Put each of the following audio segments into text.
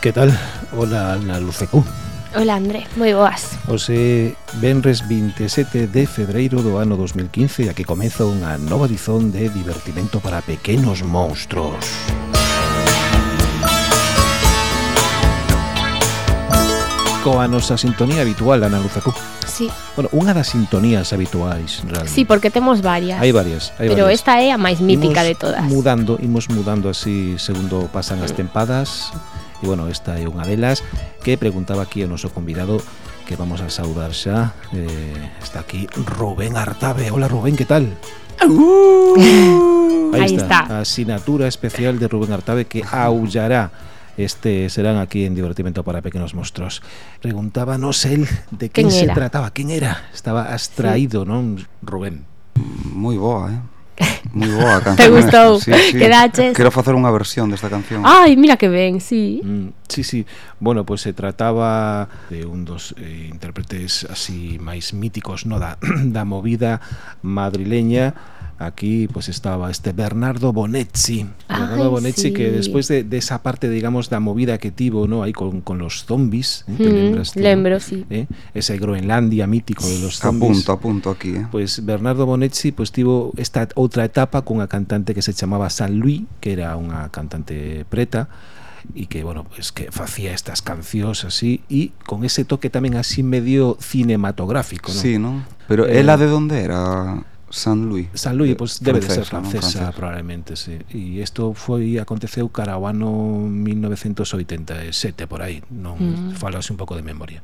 Que tal? Hola, Ana Lucecu. Uh. Hola, André, moi boas. Ose Benres 27 de febreiro do ano 2015 e aquí comeza unha nova dizón de divertimento para pequenos monstruos. Coa nosa sintonía habitual, Ana Luzacú. Sí. Bueno, unha das sintonías habituais, realmente. Sí, porque temos varias. Hai varias, hai Pero varias. esta é a máis mítica imos de todas. mudando, imos mudando así segundo pasan as mm. tempadas E bueno, esta é unha delas que preguntaba aquí o noso convidado que vamos a saudar xa eh, Está aquí Rubén Artabe Hola Rubén, que tal? Uh, Ahí, está, está. Asignatura especial de Rubén Artabe que aullará este serán aquí en Divertimento para Pequenos Monstruos. Preguntábanos él de quen se era? trataba, quen era. Estaba abstraído, sí. non, Rubén? Moi boa, eh? Moi boa a canción. Te gustou, eh. sí, sí. quedaches. Quero facer unha versión desta canción. Ai, mira que ben, sí. Mm, sí, sí. Bueno, pois pues, se trataba de un dos eh, intérpretes así máis míticos, no da, da movida madrileña, Aquí pues estaba este Bernardo Bonetti. Bernardo Ai, Bonetti sí. que despois de, de esa parte, digamos, da movida que tivo, no, aí con, con los zombies, eh, te Mm, lembras? ti, no? lembro, sí. Eh, ese Groenlandia mítico de los zombies. Apunto, apunto aquí, eh? Pois Bernardo Bonetti pois tivo esta outra etapa cunha cantante que se chamaba San Luis, que era unha cantante preta e que, bueno, pues que facía estas cancións así e con ese toque tamén así medio cinematográfico, ¿no? Sí, non? Pero Eh, ela de onde era? San Luis. San Luis, pois pues, debe francesa, de ser francesa, francesa. probablemente, sí. E isto foi aconteceu cara ao ano 1987 por aí, non mm. falase un pouco de memoria.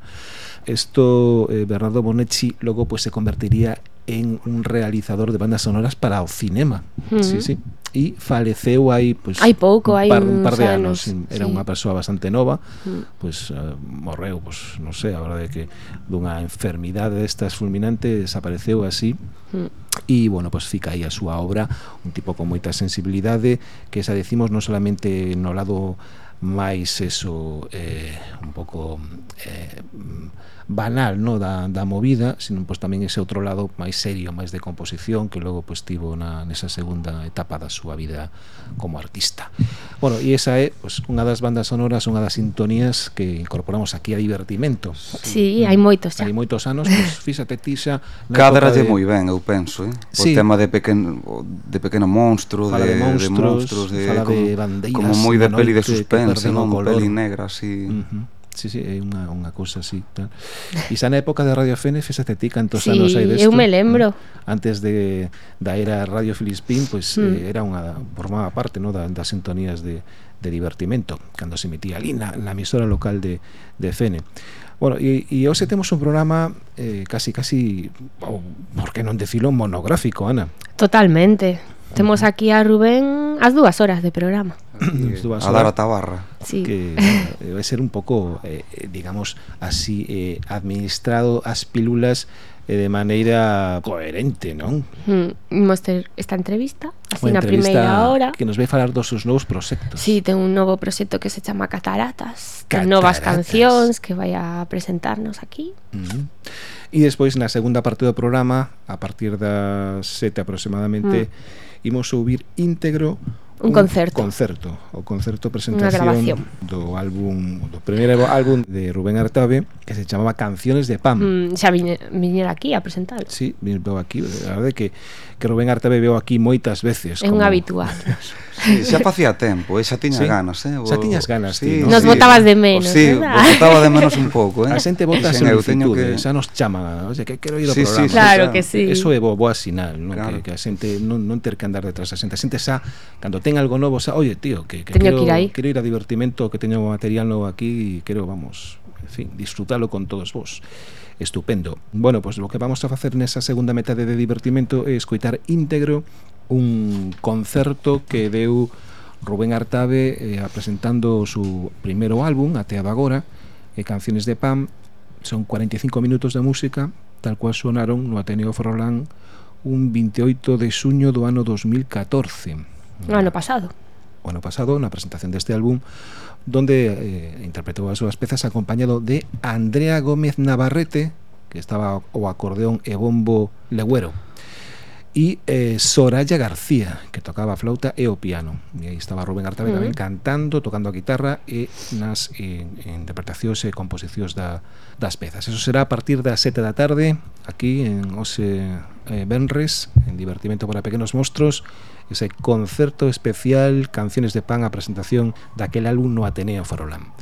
Isto eh, Bernardo Bonetti logo pois pues, se convertiría en un realizador de bandas sonoras para o cinema. Mm. Sí, sí e faleceu aí pois hai pouco, hai un par, un par de anos, anos. era sí. unha persoa bastante nova, mm. pois uh, morreu, pois non sei, a verdade é que dunha enfermidade destas fulminante desapareceu así. Mm. E, bueno, pois fica aí a súa obra un tipo con moita sensibilidade que xa decimos non solamente no lado máis eso eh, un pouco eh, banal no da, da movida, sino pois tamén ese outro lado máis serio, máis de composición que logo pois tivo na nesa segunda etapa da súa vida como artista. Bueno, e esa é pois unha das bandas sonoras, unha das sintonías que incorporamos aquí a divertimento. Si, sí, hai moitos xa. Hai moitos anos, pois fíxate ti xa Cadralle de... moi ben, eu penso, eh? O sí. tema de pequeno de pequeno monstro, fala de, de monstruos, de de, fala como, de bandeiras, como moi de peli de suspense, non, peli negra así. Uh -huh sí, sí, é unha, unha cousa así tal. E xa na época de Radio FNF xa te tican tos sí, anos hai desto eu me lembro ah, antes de, da era Radio Filispín pois pues, mm. eh, era unha, formaba parte no, da, das sintonías de, de divertimento cando se emitía ali na, na emisora local de, de FNF Bueno, e, e hoxe temos un programa eh, casi, casi, oh, por que non decilo, monográfico, Ana. Totalmente. Temos aquí a Rubén as dúas horas de programa. Eh, a dar a tabarra sí. que vai ser un pouco eh, digamos así eh, administrado as pílulas eh, de maneira coherente, non? Mm, imos ter esta entrevista, así na primeira hora. que nos vai falar dos seus novos proxectos. Sí, ten un novo proxecto que se chama Cataratas, Cataratas. Ten novas cancións que vai a presentarnos aquí. Mm -hmm. E despois, na segunda parte do programa, a partir das sete aproximadamente, mm. imos ouvir íntegro un concerto. Concerto, o concerto presentación do álbum, do primeiro álbum de Rubén Artabe que se chamaba Canciones de Pam. Mm, xa viñe, viñera aquí a presentar. Sí, viñera aquí, a verdade que que Rubén Artabe veo aquí moitas veces. É como... un habitual. sí, xa facía tempo, eh? xa tiña sí. ganas, eh? O... Xa tiñas ganas, sí, ti, no? Nos sí. botabas de menos, sí, ¿verdad? Vos botaba de menos un pouco, eh? A xente vota sen eu teño que xa nos chama o sea, que quero ir ao sí, programa. Sí, claro xa, que sí. Eso é bo, boa sinal, non? Claro. Que, que a xente non, non ter que andar detrás da xente. A xente xa cando ten algo novo, xa, oye, tío, que, que teño quero, que ir aí. quero ir a divertimento, que teño material novo aquí e quero, vamos, en fin, disfrutalo con todos vos. Estupendo. Bueno, pois pues, lo que vamos a facer nesa segunda metade de divertimento é escoitar íntegro un concerto que deu Rubén Artabe eh, presentando o seu primeiro álbum, Até agora, e canciones de Pam, son 45 minutos de música, tal cual sonaron no Ateneo Froilán un 28 de xuño do ano 2014. No ano pasado. O ano pasado, na presentación deste álbum, donde eh, interpretou as súas pezas acompañado de Andrea Gómez Navarrete, que estaba o acordeón e bombo legüero e eh, Soraya García, que tocaba a flauta e o piano. E aí estaba Rubén Artabe uh -huh. tamén cantando, tocando a guitarra e nas eh, interpretacións e composicións da, das pezas. Eso será a partir das sete da tarde, aquí en Ose eh, Benres, en Divertimento para Pequenos Mostros, ese concerto especial Canciones de Pan a presentación daquel álbum no Ateneo Farolán.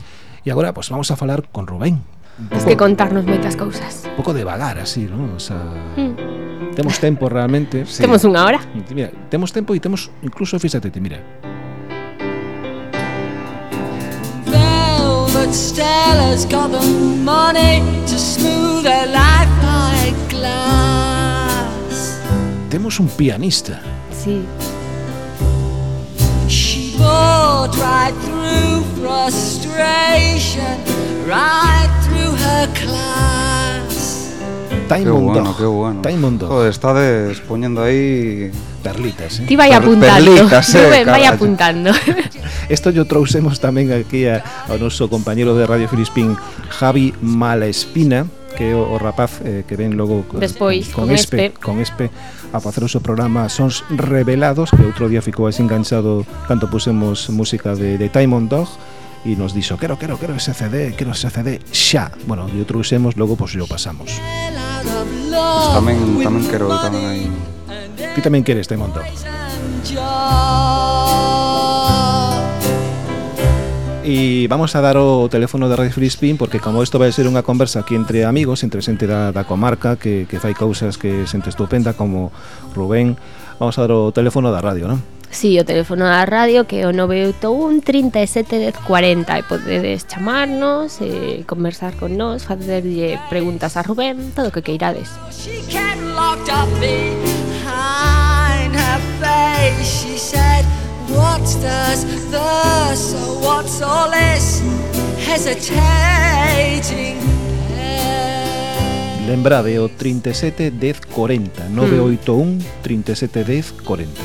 E agora, pois, pues, vamos a falar con Rubén. Tes que contarnos moitas cousas. Un pouco devagar, así, non? O sea, mm. Temos tempo realmente. sí. Temos unha hora. Mira, temos tempo e temos, incluso, fíxate, te mira. Stella's got the money to smooth her life like glass. Temos un pianista. Sí thought right through frustration, right through her class. Time qué bueno, dog. qué bueno. Time on dog. Joder, estades poñendo aí perlitas, eh. Ti vai apuntando. Perlitas, eh, Rubén, vai apuntando. Esto yo trouxemos tamén aquí a, ao noso compañeiro de Radio Filispín, Javi Malespina, que é o, o rapaz eh, que ven logo Despois, con, con, espe, con Espe a facer o seu programa Sons Revelados que outro día ficou así enganchado canto pusemos música de, de Time on Dog e nos dixo, quero, quero, quero ese CD, quero ese CD xa. Bueno, e o trouxemos, logo pois pues, lo pasamos. Pues tamén, tamén quero, tamén hai... Ti tamén queres, Time on Dog. E vamos a dar o teléfono de Radio Free Spin porque como isto vai ser unha conversa aquí entre amigos, entre xente da, da comarca que, que fai cousas que xente estupenda como Rubén, vamos a dar o teléfono da radio, non? Sí, o teléfono da radio que é o 981 37 10 40 e podedes chamarnos, e conversar con nós, facerlle preguntas a Rubén, todo o que queirades. She What does the so what's all this hesitating? Lembrade o 37 10 40 981 37 10 40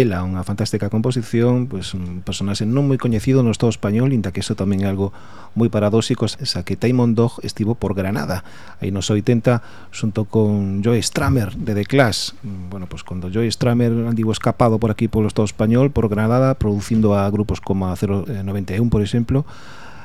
Estela, unha fantástica composición, pois un personaxe non moi coñecido no Estado español, inda que iso tamén é algo moi paradóxico, xa que Timon Dog estivo por Granada, aí nos 80, xunto con Joe Stramer de The Clash. Bueno, pois cando Joe Stramer andivo escapado por aquí polo Estado español, por Granada, producindo a grupos como a 091, eh, por exemplo,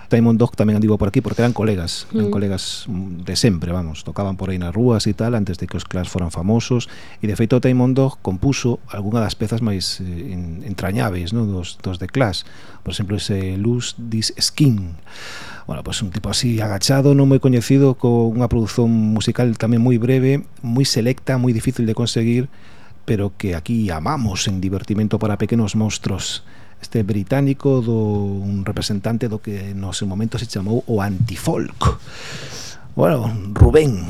Diamond Dog tamén andivo por aquí porque eran colegas, eran mm. colegas de sempre, vamos, tocaban por aí nas rúas e tal antes de que os Clash foran famosos e de feito Diamond Dog compuso algunha das pezas máis eh, entrañáveis, no? dos dos de Clash. Por exemplo, ese Luz This Skin bueno, pues un tipo así agachado, non moi coñecido, con unha produción musical tamén moi breve, moi selecta, moi difícil de conseguir, pero que aquí amamos en divertimento para pequenos monstruos este británico do un representante do que no seu momento se chamou o antifolk. Bueno, Rubén,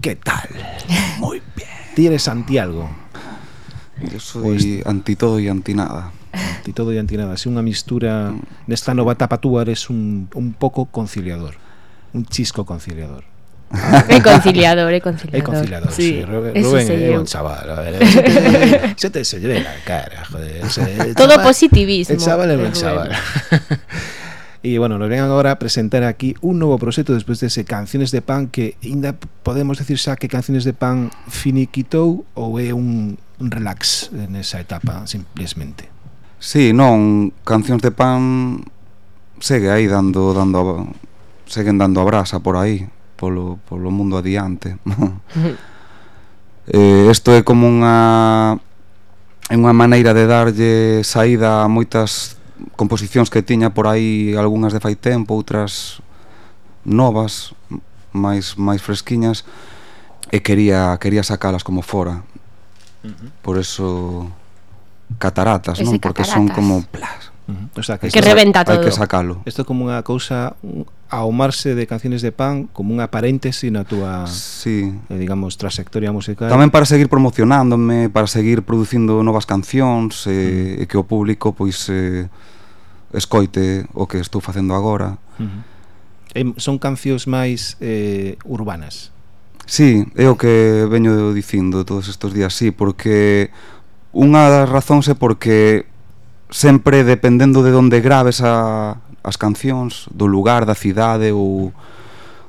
que tal? Moi bien. Ti eres Santiago. Eu soy pues, anti todo e anti nada. Anti todo e anti nada. Si unha mistura mm. nesta nova etapa tú eres un, un pouco conciliador, un chisco conciliador. É conciliador, é conciliador. É conciliador, sí. sí. Rubén, Rubén un chaval, a ver, te, se te la cara, joder. ese Todo chaval- positivismo. El chaval de un Rubén. chaval. E bueno, nos ven agora a presentar aquí un novo proxecto despois dese Canciones de Pan que ainda podemos decir xa que Canciones de Pan finiquitou ou é un, un relax nesa etapa simplemente. Sí, non, Cancións de Pan segue aí dando dando seguen dando a brasa por aí, polo, polo mundo adiante eh, isto é como unha é unha maneira de darlle saída a moitas composicións que tiña por aí algunhas de fai tempo, outras novas, máis máis fresquiñas e quería quería sacalas como fora. Por eso cataratas, non? Cataratas. Porque son como plas. Uh -huh. O sea, que, que reventa todo. Hai que sacalo. Isto é como unha cousa aumarse de canciones de pan como unha paréntesis na túa, sí. eh, digamos, trayectoria musical. Tamén para seguir promocionándome, para seguir producindo novas cancións eh, mm. e que o público pois eh, escoite o que estou facendo agora. Mm-hmm. Mm. E son cancións máis eh, urbanas. Sí, é o que veño dicindo todos estes días, sí, porque unha das razóns é porque sempre dependendo de onde graves a, as cancións do lugar, da cidade ou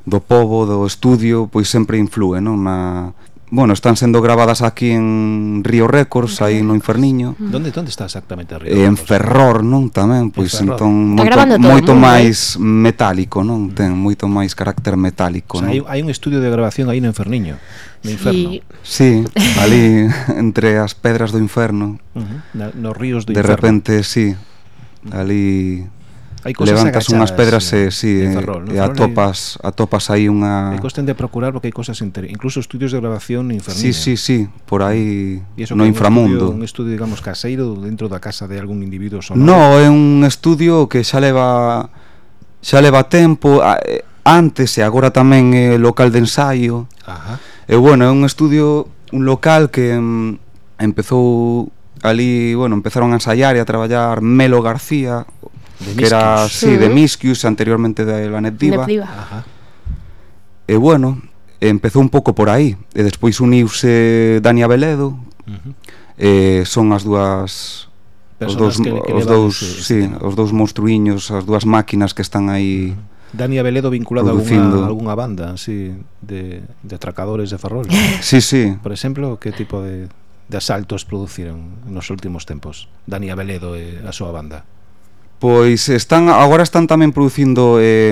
do povo, do estudio, pois sempre influe, non? Na... Bueno, están sendo gravadas aquí en Río Records, aí no Inferniño. Donde donde está exactamente Río En Ferrol, non, tamén, pois entón moito, moito máis metálico, non? Ten moito máis carácter metálico, o sea, non? Hai, hai un estudio de grabación aí no Inferniño, no Inferno. Sí, sí ali entre as pedras do Inferno. Uh -huh. Na, nos ríos do de Inferno. De repente, sí, ali Hai cosas levantas unhas pedras e, sí, e, Ferrol, no? e atopas, atopas aí unha... E costen de procurar porque hai cosas inter... incluso estudios de grabación infernina. Sí, eh. sí, sí, por aí no inframundo. Un estudio, un estudio, digamos, caseiro dentro da casa de algún individuo sonoro? No, é un estudio que xa leva xa leva tempo eh, antes e agora tamén é local de ensaio. Ajá. E bueno, é un estudio, un local que mm, empezou ali, bueno, empezaron a ensaiar e a traballar Melo García, De que era sí, de Miscius, anteriormente de la Netdiva. Ajá. E bueno, empezou un pouco por aí, e despois uniuse Dani Abeledo. Uh -huh. Eh, son as dúas os dous, que, que os dous, sí, os dous monstruiños, as dúas máquinas que están aí. Dani Abeledo vinculado producindo. a algunha, algunha banda, así, de, de atracadores de ferrol. sí, sí. Por exemplo, que tipo de, de asaltos produciron nos últimos tempos Dani Abeledo e a súa banda? Pois están agora están tamén producindo eh,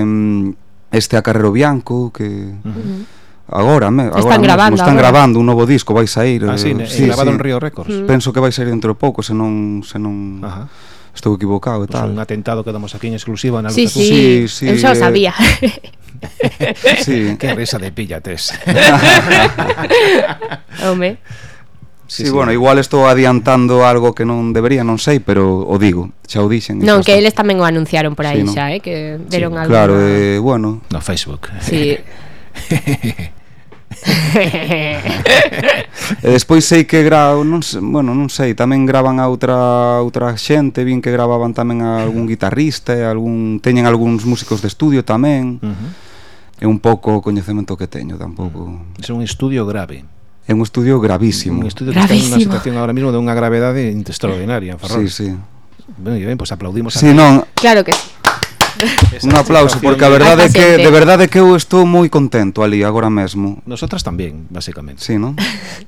este Acarrero Bianco que uh -huh. agora, me, agora están grabando, están agora. grabando un novo disco, vai sair. Ah, sí, eh, sí, grabado sí. en Río Records. Mm. Penso que vai sair dentro de pouco, se non se non Ajá. estou equivocado e pues tal. Un atentado que damos aquí en exclusiva na Luz sí, sí, sí, sí, eu xa o sabía. sí. Que risa de pillates. Home. Sí, sí, sí, bueno, eh. igual estou adiantando algo que non debería, non sei, pero o digo, xa o dixen. Non, que eles tamén o anunciaron por aí sí, xa, eh, que deron sí, algo. Claro, eh, bueno. No Facebook. Sí. e despois sei que gra... non sei, bueno, non sei, tamén gravan a outra outra xente, vin que gravaban tamén a algún guitarrista, e algún teñen algúns músicos de estudio tamén. Uh -huh. É un pouco o coñecemento que teño tampouco. Mm. É un estudio grave é un estudio gravísimo. Un estudio que gravísimo. está nunha situación agora mesmo de unha gravedade extraordinaria en Ferrol. Sí, sí. Ben, ben, pois pues aplaudimos sí, non. Claro que sí. Un aplauso, porque a verdade é que de verdade que eu estou moi contento ali agora mesmo. Nosotras tamén, basicamente. Sí, non?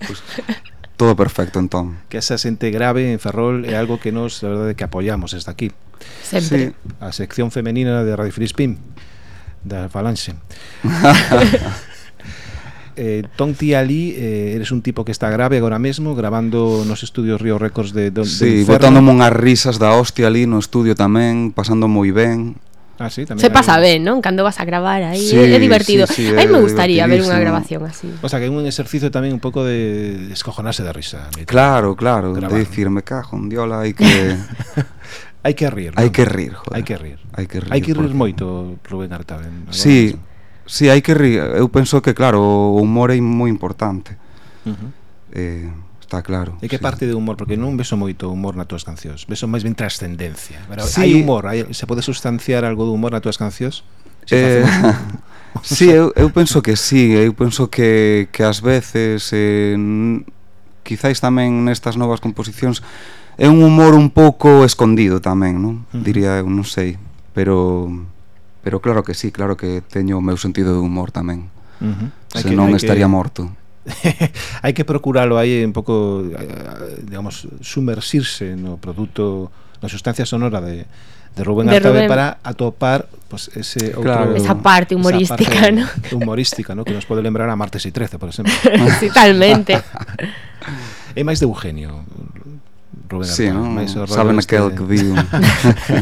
Pues, todo perfecto entón. Que esa xente grave en Ferrol é algo que nos, a verdade, que apoiamos desde aquí. Sempre. Sí. A sección femenina de Radio Filispín da Falange. Eh, Tom T. Ali, eh, eres un tipo que está grave agora mesmo, grabando nos estudios Río Records de de, Sí, botándome unhas risas da hostia ali no estudio tamén, pasando moi ben. Ah, sí, tamén Se hay... pasa ben, non? Cando vas a gravar aí, sí, é divertido. Sí, sí, aí me gustaría ver unha grabación así. O sea, que é un exercicio tamén un pouco de escojonarse da de risa. Claro, claro, grabar. de decir, me cajo, un diola, hai que... hai que rir, non? Hai que rir, joder. Hai que rir. Hai que rir, hai que rir porque... moito, Rubén Artaben. Sí, si sí, hai que rir. Eu penso que, claro, o humor é moi importante. Uh -huh. eh, está claro. E que sí. parte de humor, porque non beso moito humor nas túas cancións, Beso máis ben trascendencia. Sí. Hai humor, hai, se pode substanciar algo de humor nas túas cancións? Eh, sí, eu, eu penso que sí, eu penso que, que ás veces eh, quizáis tamén nestas novas composicións é un humor un pouco escondido tamén, non? Uh -huh. Diría eu, non sei, pero Pero claro que sí, claro que teño o meu sentido de humor tamén. Uh -huh. Se non estaría que... morto. hai que procuralo aí un pouco eh, digamos sumersirse no produto, na sustancia sonora de de Rubén de Artabe Rubén. para atopar pues, ese claro. outro, esa parte humorística, esa parte ¿no? humorística, ¿no? que nos pode lembrar a Martes y 13, por exemplo. sí, talmente. é máis de Eugenio. Rubén sí, Artabe, no? máis saben aquel que digo.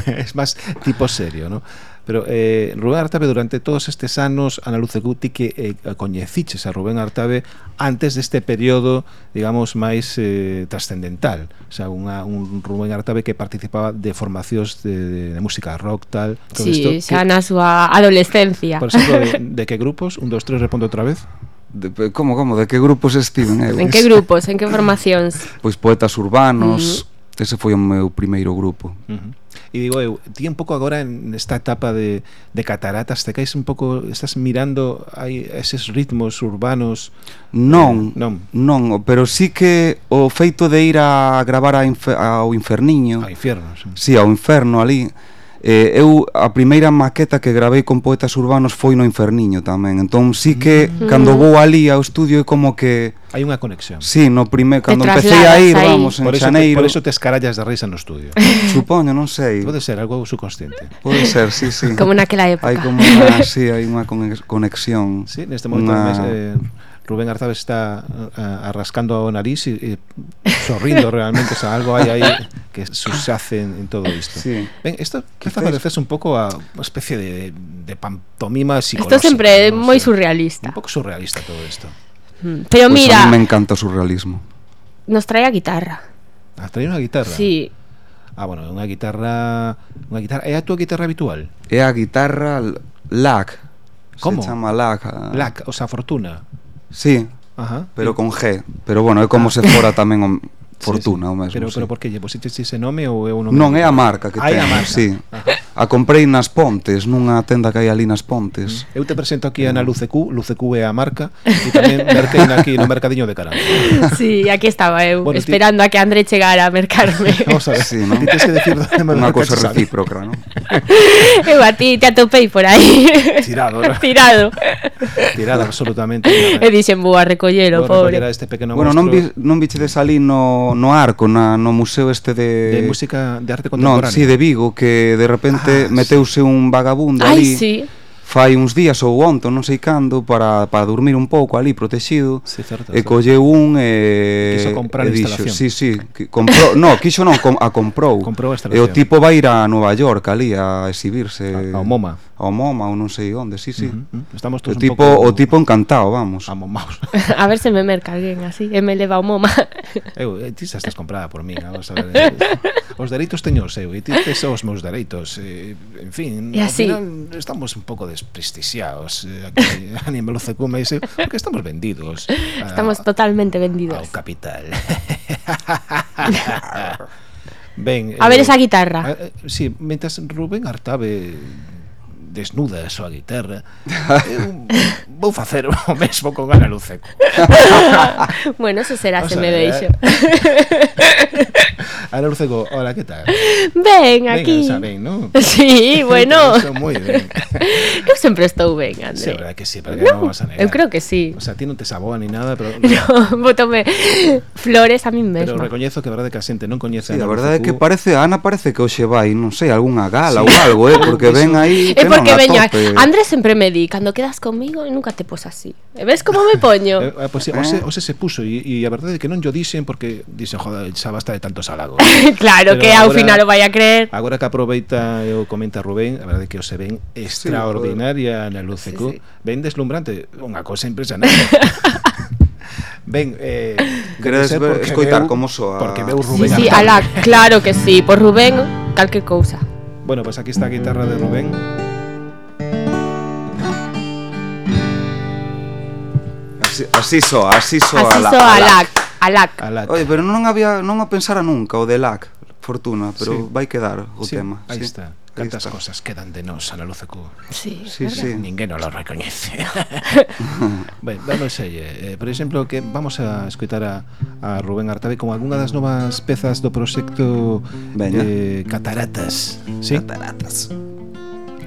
é máis tipo serio, ¿no? Pero eh, Rubén Artabe durante todos estes anos Ana Luz Guti que eh, coñeciches a Rubén Artabe antes deste período, digamos, máis eh, trascendental. O sea, unha, un Rubén Artabe que participaba de formacións de, de, de música rock, tal... Todo sí, isto, xa que, na súa adolescencia. Por exemplo, de, de que grupos? Un, dos, tres, respondo outra vez. De, como, como? De que grupos estiven eu? Eh? En que pois- grupos? En que formacións? Pois poetas urbanos. Uh -huh. Ese foi o meu primeiro grupo. Uh -huh e digo eu, ti un pouco agora en esta etapa de, de cataratas te caes un pouco, estás mirando hai eses ritmos urbanos? Non, eh, non, non pero sí que o feito de ir a gravar a infer, ao inferniño. Ao inferno, sí. sí, ao inferno ali Eh, eu a primeira maqueta que gravei con poetas urbanos foi no Inferniño tamén. Entón sí que mm. cando vou ali ao estudio é como que hai unha conexión. Sí, no primeiro cando empecé a ir, aí. vamos, en por eso, Xaneiro. Por eso te escarallas de risa no estudio. Supoño, non sei. Pode ser algo subconsciente. Pode ser, sí, sí. Como naquela época. Hai como unha, sí, hai unha conexión. Sí, neste momento unha... mes, eh, Rubén Arzabe está uh, arrascando o nariz e, e sorrindo realmente, o sea, algo hai aí que subsace en, en todo isto. Sí. Ben, isto quizá parece un pouco a unha especie de, de pantomima psicológica. Isto sempre é no moi surrealista. Un pouco surrealista todo isto. Mm, pero pues mira... A mí me encanta o surrealismo. Nos trae a guitarra. ¿Nos trae unha guitarra? Sí. Ah, bueno, unha guitarra... Unha guitarra... É a tua guitarra habitual? É a guitarra LAC. Como? Se chama LAC. Ah. LAC, o sea, Fortuna. Sí, Ajá. pero con G. Pero bueno, é como se fora tamén fortuna sí, sí. o mesmo. Pero, sí. pero por que lle pusiste ese nome ou é un nome? Non, é a marca que ah, ten. A marca. Sí. A comprei nas Pontes, nunha tenda que hai ali nas Pontes. Mm. Eu te presento aquí a Ana Lucecu, Lucecu é a marca, e tamén merquei aquí no mercadiño de Caramba. Sí, aquí estaba eu, bueno, esperando ti... a que André chegara a mercarme. Vamos a ver, sí, ¿no? ti tens que decir Unha cosa recíproca, non? Eu a ti te atopei por aí. Tirado, ¿no? Tirado. Tirado absolutamente. E dixen, vou a pobre. Recoller a este pequeno bueno, monstruo. non vi, non viche de salir no no, arco, na, no museo este de... De música de arte contemporánea. Non, sí, de Vigo, que de repente ah, meteuse sí. un vagabundo Ay, ali. Sí fai uns días ou onto, non sei cando, para, para dormir un pouco ali protegido. Sí, certo, e colleu un e quiso comprar e dixo, sí, sí, que comprou, no, quiso non, com, a comprou. comprou a e o tipo vai ir a Nova York ali a exhibirse. A, ao MoMA ao MoMA ou non sei onde, sí, sí. Uh -huh. Estamos todos o tipo, un pouco... O tipo encantado, vamos. Amomaos. a ver se me merca alguén así, e me leva ao MoMA. eu, eh, ti xa estás comprada por min, vamos a ver. Eh. Os dereitos teño os eu, e ti tes os meus dereitos. E, en fin, e así. Final, estamos un pouco desprestixiados eh, aquí, a nivel OCCUM, porque estamos vendidos. Estamos totalmente vendidos. Ao capital. Ben, a ver eh, esa guitarra. Eh, sí, mentas Rubén Artabe desnuda a súa guitarra eh, eu vou facer o mesmo con Ana Luceco. Bueno, eso será o se me deixo eh. Ana Luceco, hola, que tal? Ben, aquí. ben, xa, ben, non? Sí, bueno. Estou moi ben Eu sempre estou ben, André. Sí, verdad que sí, para que non, vas a negar. Eu creo que sí. O sea, ti non te saboa ni nada, pero no, botome flores a mí mesma Pero recoñezo que a verdade que a xente non coñece sí, a Ana a verdade é que parece, a Ana parece que hoxe vai, non sei, algunha gala sí. ou algo, eh, porque ven aí E porque que veña. Andrés sempre me di, cando quedas comigo nunca te pos así. E ves como me poño? eh, eh, pois pues, ose, ¿Eh? ose se puso e, e a verdade é que non yo dixen porque dixen, joder, xa basta de tantos halagos. claro, Pero que ao agora, final o vai a creer. Agora que aproveita e o comenta Rubén, a verdade é que o se ven extraordinaria sí, na luz sí, sí. Ben deslumbrante, unha cosa impresionante. Ben, eh, queredes escoitar veu, como soa Porque veu Rubén sí, sí, ala, Claro que sí, por Rubén, calque cousa Bueno, pois pues aquí está a guitarra de Rubén así, así soa, así soa así soa a LAC. A LAC. A LAC. Oye, pero non había non o pensara nunca o de LAC, fortuna, pero sí. vai quedar o sí, tema. Aí sí. está. Cantas está. cosas quedan de nós a la luz cu. Sí, sí, sí. Ninguén o lo recoñece. ben, vamos aí. Eh. eh, por exemplo, que vamos a escutar a, a Rubén Artabe con algunha das novas pezas do proxecto Veña. eh, Cataratas. Sí? Cataratas.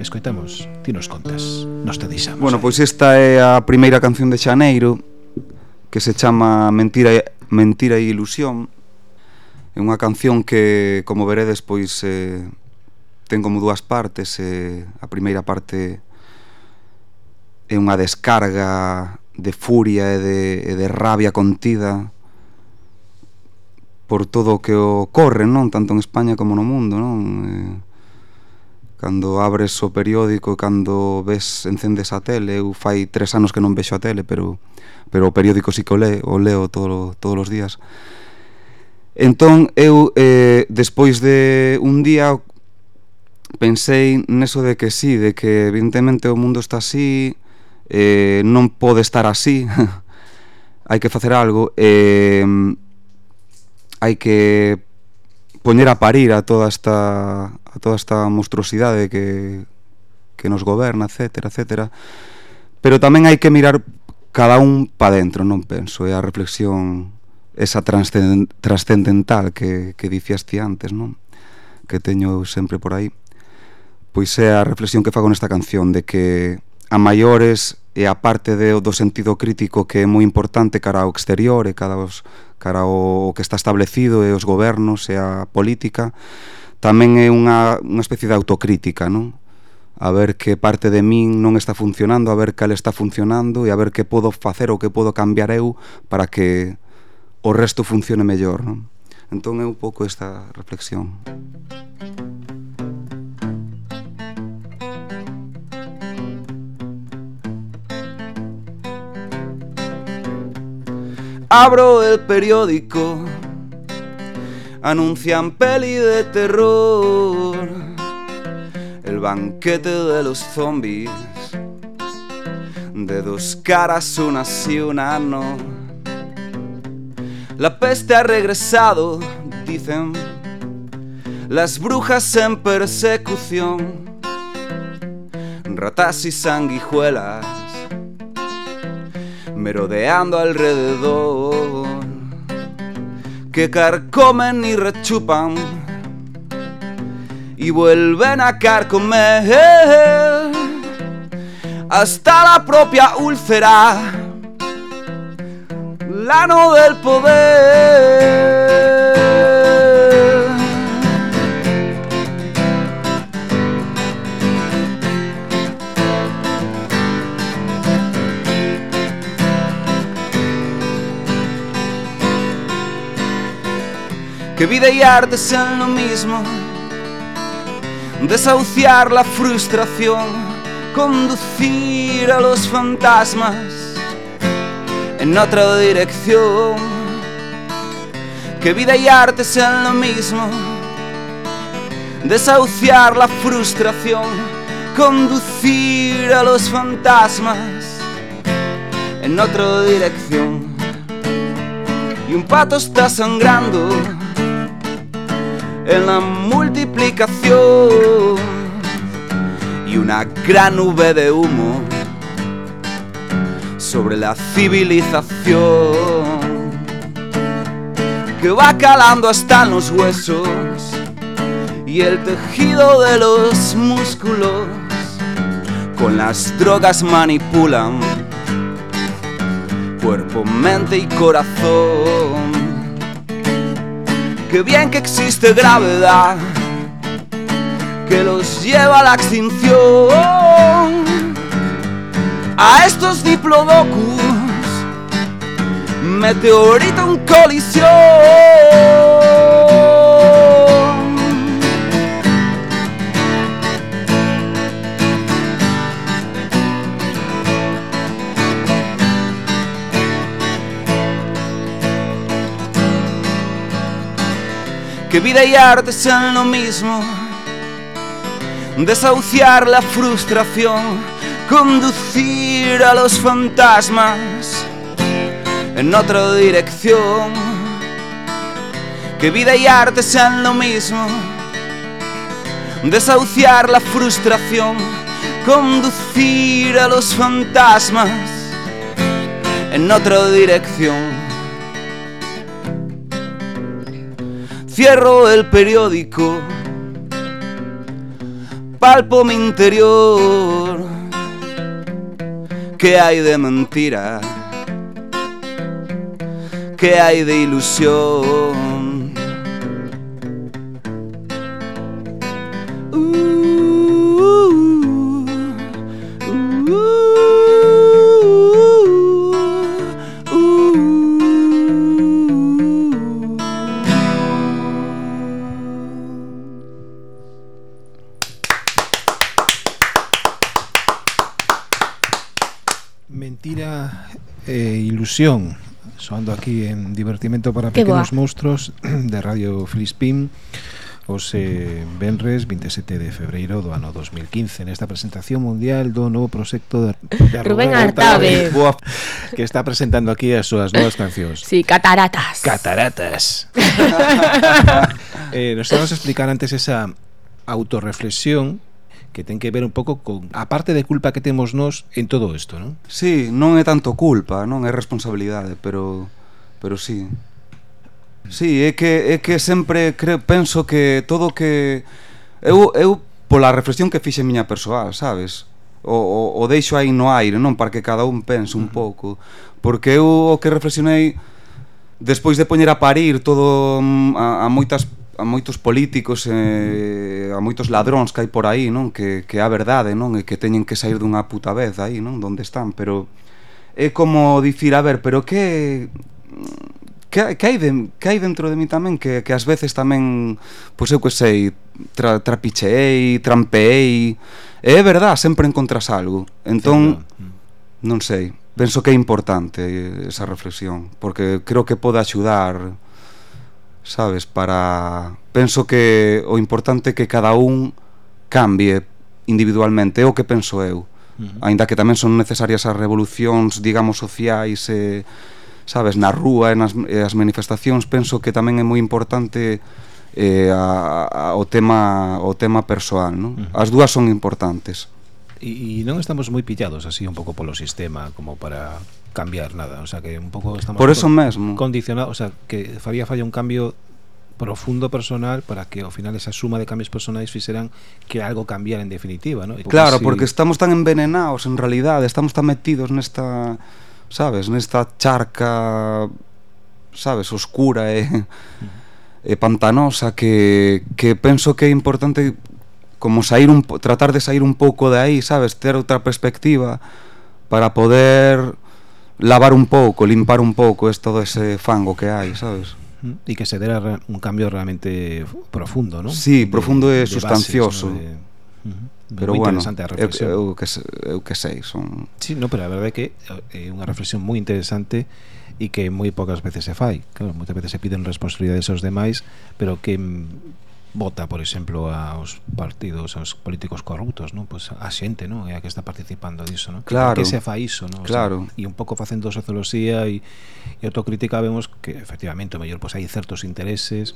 Escoitamos, ti nos contas, nos te deixamos. Bueno, pois esta é a primeira canción de Xaneiro que se chama Mentira, Mentira e Ilusión. É unha canción que, como veredes, pois eh, ten como dúas partes. Eh, a primeira parte é unha descarga de furia e de, e de rabia contida por todo o que ocorre, non? Tanto en España como no mundo, non? Eh, cando abres o periódico, cando ves, encendes a tele, eu fai tres anos que non vexo a tele, pero, pero o periódico sí que o, le, o leo todo, todos os días. Entón, eu, eh, despois de un día, pensei neso de que sí, de que evidentemente o mundo está así, eh, non pode estar así, hai que facer algo, eh, hai que poñer a parir a toda esta a toda esta monstruosidade que que nos goberna, etcétera, etcétera. Pero tamén hai que mirar cada un pa dentro, non penso, é a reflexión esa trascendental que, que dicías ti antes, non? Que teño sempre por aí. Pois é a reflexión que fago nesta canción de que a maiores e a parte de, do sentido crítico que é moi importante cara ao exterior e cara, os, cara ao que está establecido e os gobernos e a política tamén é unha, unha especie de autocrítica, non? A ver que parte de min non está funcionando, a ver cal está funcionando e a ver que podo facer ou que podo cambiar eu para que o resto funcione mellor, non? Entón é un pouco esta reflexión. Música Abro el periódico, anuncian peli de terror, el banquete de los zombies, de dos caras, una sí, una no. La peste ha regresado, dicen, las brujas en persecución, ratas y sanguijuelas merodeando alrededor, que carcomen y rechupan y vuelven a carcomer hasta la propia úlcera, lano del poder. Que vida y arte sean lo mismo, desahuciar la frustración, conducir a los fantasmas en otra dirección, que vida y arte sean lo mismo, desahuciar la frustración, conducir a los fantasmas en otra dirección. Y un pato está sangrando en la multiplicación y una gran nube de humo sobre la civilización que va calando hasta en los huesos y el tejido de los músculos con las drogas manipulan cuerpo, mente y corazón que bien que existe gravedad que los lleva a la extinción. A estos diplodocus, meteorito en colisión. Que vida y arte sean lo mismo. Desahuciar la frustración, conducir a los fantasmas en otra dirección. Que vida y arte sean lo mismo. Desahuciar la frustración, conducir a los fantasmas en otra dirección. Cierro el periódico, palpo mi interior. ¿Qué hay de mentira? ¿Qué hay de ilusión? ilusión soando aquí en Divertimento para Qué Pequenos boa. Monstros de Radio Filispín os eh, Benres 27 de febreiro do ano 2015 nesta presentación mundial do novo proxecto de, de Rubén Artabe que está presentando aquí as súas novas cancións. Sí, Cataratas. Cataratas. Eh, Nos estamos a explicar antes esa autorreflexión que ten que ver un pouco con a parte de culpa que temos nós en todo isto, non? Sí, non é tanto culpa, non é responsabilidade, pero pero sí. Sí, é que é que sempre creo, penso que todo que eu eu pola reflexión que fixe miña persoal, sabes? O, o, o deixo aí no aire, non? Para que cada un pense un pouco Porque eu o que reflexionei Despois de poñer a parir todo mm, a, a moitas a moitos políticos e eh, a moitos ladróns que hai por aí, non? Que, que a verdade, non? E que teñen que sair dunha puta vez aí, non? Donde están, pero é como dicir, a ver, pero que que, que, hai, de, que hai dentro de mí tamén que, que ás veces tamén pois eu que sei tra, trapicheei, trampeei é verdad, sempre encontras algo entón, mm. non sei penso que é importante esa reflexión porque creo que pode axudar sabes, para... Penso que o importante é que cada un cambie individualmente, é o que penso eu. Uh -huh. Ainda que tamén son necesarias as revolucións, digamos, sociais, e, sabes, na rúa e nas e as manifestacións, penso que tamén é moi importante eh, a, a, o tema o tema persoal, non? Uh -huh. As dúas son importantes. E non estamos moi pillados así un pouco polo sistema como para cambiar nada, o sea que un pouco estamos Por eso mesmo. condicionado, o sea, que faría falla un cambio profundo personal para que ao final esa suma de cambios personais fixeran que algo cambiara en definitiva, ¿no? Porque claro, si... porque estamos tan envenenados en realidade, estamos tan metidos nesta, sabes, nesta charca sabes, oscura eh, e e eh, pantanosa que que penso que é importante como sair un tratar de sair un pouco de aí, sabes, ter outra perspectiva para poder lavar un pouco, limpar un pouco es todo ese fango que hai, sabes? Mm, e que se dera un cambio realmente profundo, non? Sí, profundo de, e sustancioso. Bases, ¿no? de... Uh -huh. pero moi bueno, interesante a reflexión. Eu, eu, que, eu que sei, son Sí, no, pero a verdade é que eh, é unha reflexión moi interesante e que moi poucas veces se fai. Claro, moitas veces se piden responsabilidades aos demais, pero que mm, vota, por exemplo, aos partidos, aos políticos corruptos, non? Pois a xente, non? É a que está participando diso, non? Claro. Que se fa iso, non? O sea, claro. E un pouco facendo socioloxía e, e autocrítica vemos que efectivamente, o mellor, pois hai certos intereses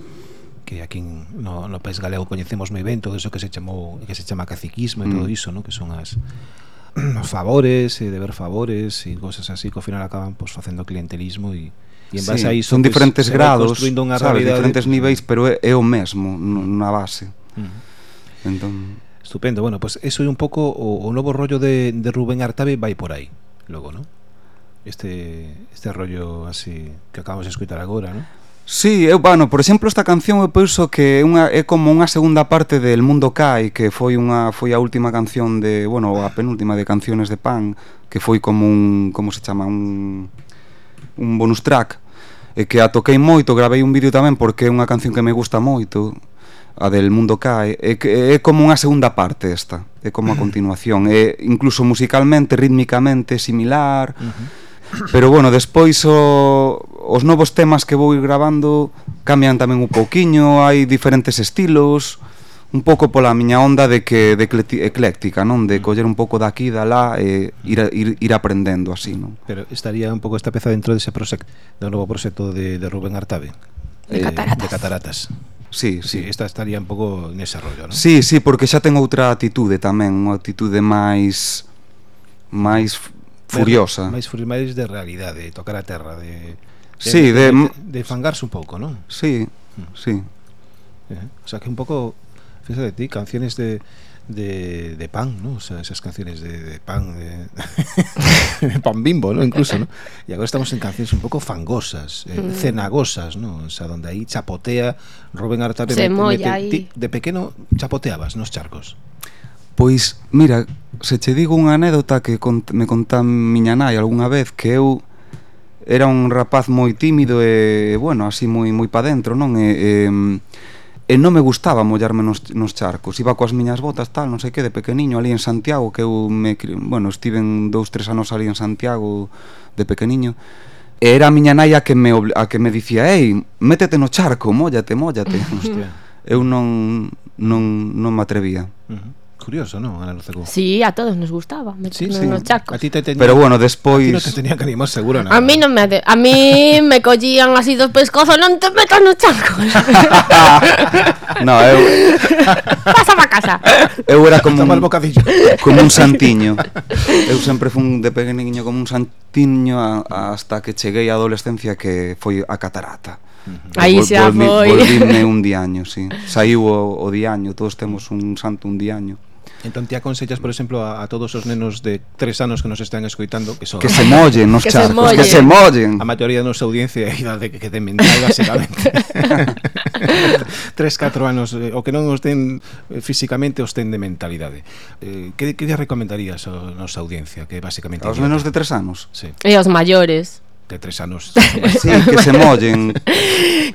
que aquí no, no país galego coñecemos moi ben todo iso que se chamou que se chama caciquismo mm. e todo mm. iso, non? Que son as os favores e deber favores e cosas así que ao final acaban pois, facendo clientelismo e E en base sí, a iso, son pues, diferentes grados, construindo unha sabe, realidade, diferentes niveis, pero é, é o mesmo mm. na base. Uh -huh. Entón, Estupendo. Bueno, pues eso é un pouco o, o novo rollo de, de Rubén Artabe vai por aí, logo, ¿no? Este este rollo así que acabamos de escutar agora, ¿no? Sí, eu, bueno, por exemplo, esta canción eu penso que é unha é como unha segunda parte de El mundo cai, que foi unha foi a última canción de, bueno, a penúltima de Canciones de Pan, que foi como un como se chama, un un bonus track e que a toquei moito, gravei un vídeo tamén porque é unha canción que me gusta moito a del mundo cae é, é como unha segunda parte esta é como a continuación é incluso musicalmente, rítmicamente similar uh -huh. pero bueno, despois o, os novos temas que vou ir grabando cambian tamén un pouquiño hai diferentes estilos uh un pouco pola miña onda de que de ecléctica, non? De mm. coller un pouco daqui, da lá e ir, ir, ir aprendendo así, non? Pero estaría un pouco esta peza dentro dese de proxecto, do novo proxecto de, de Rubén Artabe. De eh, cataratas. De cataratas. Sí, sí, sí, esta estaría un pouco nese rollo, non? Sí, sí, porque xa ten outra atitude tamén, unha atitude máis máis furiosa. Máis máis de realidade, de tocar a terra, de de, sí, de, de, de fangarse un pouco, non? Sí, mm. sí. Eh, o sea que un pouco fíjate de ti, canciones de, de, de, pan, ¿no? O sea, esas canciones de, de pan, de, de, pan bimbo, ¿no? Incluso, ¿no? Y ahora estamos en canciones un poco fangosas, eh, mm. cenagosas, ¿no? O sea, donde ahí chapotea, Rubén Artare... Se mete, ahí. Ti, de pequeno chapoteabas nos charcos. Pois, mira, se che digo unha anécdota que cont me contan miña nai algunha vez que eu era un rapaz moi tímido e, bueno, así moi moi pa dentro, non? E, e e non me gustaba mollarme nos, nos charcos. Iba coas miñas botas tal, non sei que, de pequeniño ali en Santiago que eu me, bueno, estiven dous, tres anos ali en Santiago de pequeniño e era a miña nai a que me, a que me dicía ei, métete no charco, mollate, mollate eu non, non, non me atrevía. Uh -huh curioso, non, Ana Lucecú? Si, sí, a todos nos gustaba, sí, sí. nos chacos. A ti te tenía... Pero bueno, despois... no te tenía que animar seguro, nada. A mí non me... A mí me collían así dos pescozos, non te metas nos chacos. no, eu... Pasa pa casa. Eu era como un... bocadillo. Como un santiño. Eu sempre fun de pequeniño como un santiño a, hasta que cheguei á adolescencia que foi a catarata. Aí xa foi. Volvime un diaño, sí. Saiu o, o diaño, todos temos un santo un diaño. Entón ti aconsellas, por exemplo, a, a todos os nenos de tres anos que nos están escoitando que son que se mollen nos que charcos, se mollen. que se mollen. A maioría da nosa audiencia é idade que, que ten mental basicamente. tres, catro anos, eh, o que non os ten eh, físicamente os ten de mentalidade. Eh, que que lle recomendarías a nosa audiencia que basicamente Os menos de tres anos? Sí. E aos maiores de tres anos sí, que se mollen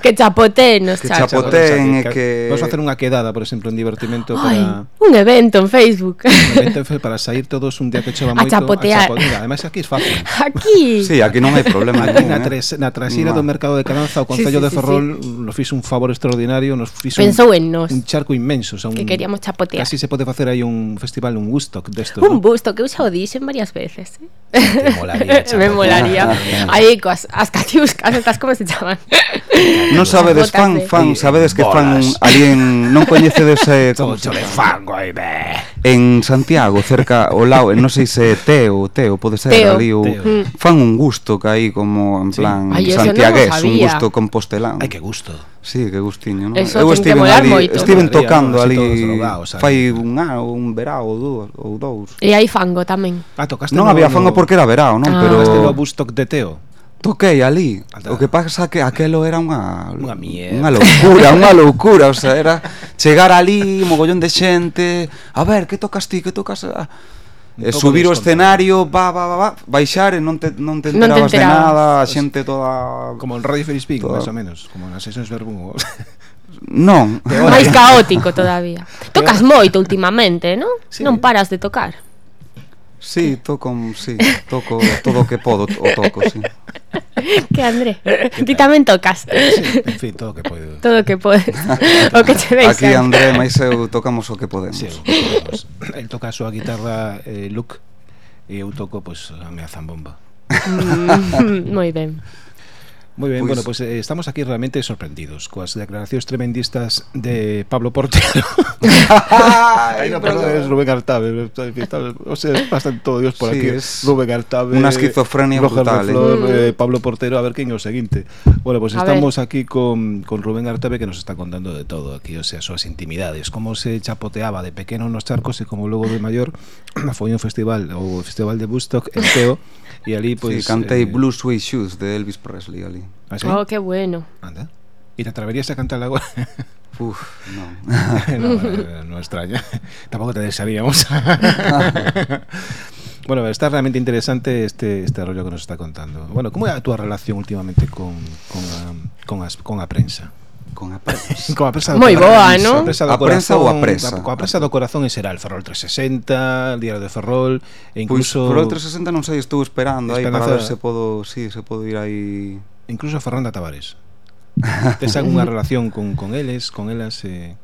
que chapoteen os que chachos. chapoteen e que, que... vamos a hacer unha quedada por exemplo en divertimento Ay, para un evento en Facebook un evento para sair todos un día que chova moito a chapotear, ademais chapotear. aquí é fácil aquí sí, aquí non hai problema aquí na, eh. tres, na trasira no. do mercado de Cananza o Concello sí, sí, de Ferrol sí, sí. nos fixo un favor extraordinario nos fixo Pensou un, en nos. un charco inmenso o sea, un, que queríamos chapotear casi se pode facer aí un festival un Woodstock desto, un ¿no? Que eu xa o dixen varias veces eh? Te molaría. Me molaría. Coas as catiuscas, estas como se chaman. Non sabedes fan, fan, sabedes que fan en non coñecedes eh, como se de chama? en Santiago, cerca ao lado, non sei se Teo, Teo pode ser teo. ali o fan un gusto que aí como en plan sí. Ay, santiagués, no un gusto compostelán. Ai, que gusto. Sí, que gustiño, non? Eso Eu estiven ali, moito. estiven tocando no, ali no, fai un ano, un verao ou dous, ou dous. E hai fango tamén. Ah, tocaste Non había fango porque era verao, non, ah. pero Tocaste no Bustock de Teo toquei ali. O que pasa que aquelo era unha unha, mierda, unha loucura, unha loucura, o sea, era chegar ali, mogollón de xente, a ver, que tocas ti, que tocas a... Eh, subir o escenario, va, va, va, va, baixar e non te, non te enterabas, non te enterabas. de nada, a xente toda... Como en Radio Feliz Pico, toda... máis ou menos, como nas sesións Bermúo. Non. Máis caótico todavía. Tocas moito últimamente, non? Sí. Non paras de tocar. Sí, toco, mm, sí, toco todo o que podo, o toco, sí. Que André, ti tamén tocas. Sí, en fin, todo o que podo. Todo o que podes. o que che deixan. Aquí André máis eu tocamos o que podemos. Sí, podemos. El toca a súa guitarra eh, Luke e eu toco pois pues, a mea zambomba. mm, moi ben. Moi ben, Pois- bueno, pois eh, estamos aquí realmente sorprendidos coas declaracións tremendistas de Pablo Portero. No, perdón, es Rubén Artabe. O sea, están todos Dios por Sí, aquí. es Rubén Artabe. una esquizofrenia Roger brutal, eh. Flor, eh, Pablo Portero, a ver quen é o seguinte. Bueno, pues A estamos aquí con, con Rubén Artabe que nos está contando de todo aquí, o sea, súas intimidades, como se chapoteaba de pequeno nos charcos e como logo de maior foi un festival, o Festival de Woodstock en Teo, ali Pois, pois... sí, cantei eh, Blue Suede Shoes de Elvis Presley ali. ¿Ah, Así. Oh, qué bueno. Anda. ¿Y te atreverías a cantar ahora? Uf, no. no, no, no extraña. Tampoco te desearíamos. Bueno, está realmente interesante este, este rollo que nos está contando. Bueno, ¿cómo era tu relación últimamente con, con, a, con, as, con a prensa? Con a prensa. con a prensa Moi boa, non? A prensa, do a prensa corazón, ou a prensa? A, a prensa do corazón e será el Ferrol 360, el Diario de Ferrol, e pois incluso... Pues, Ferrol 360 non sei, estou esperando aí para ver se podo, sí, se podo ir aí incluso a Fernanda Tavares. Tes algunha relación con, con eles, con elas eh,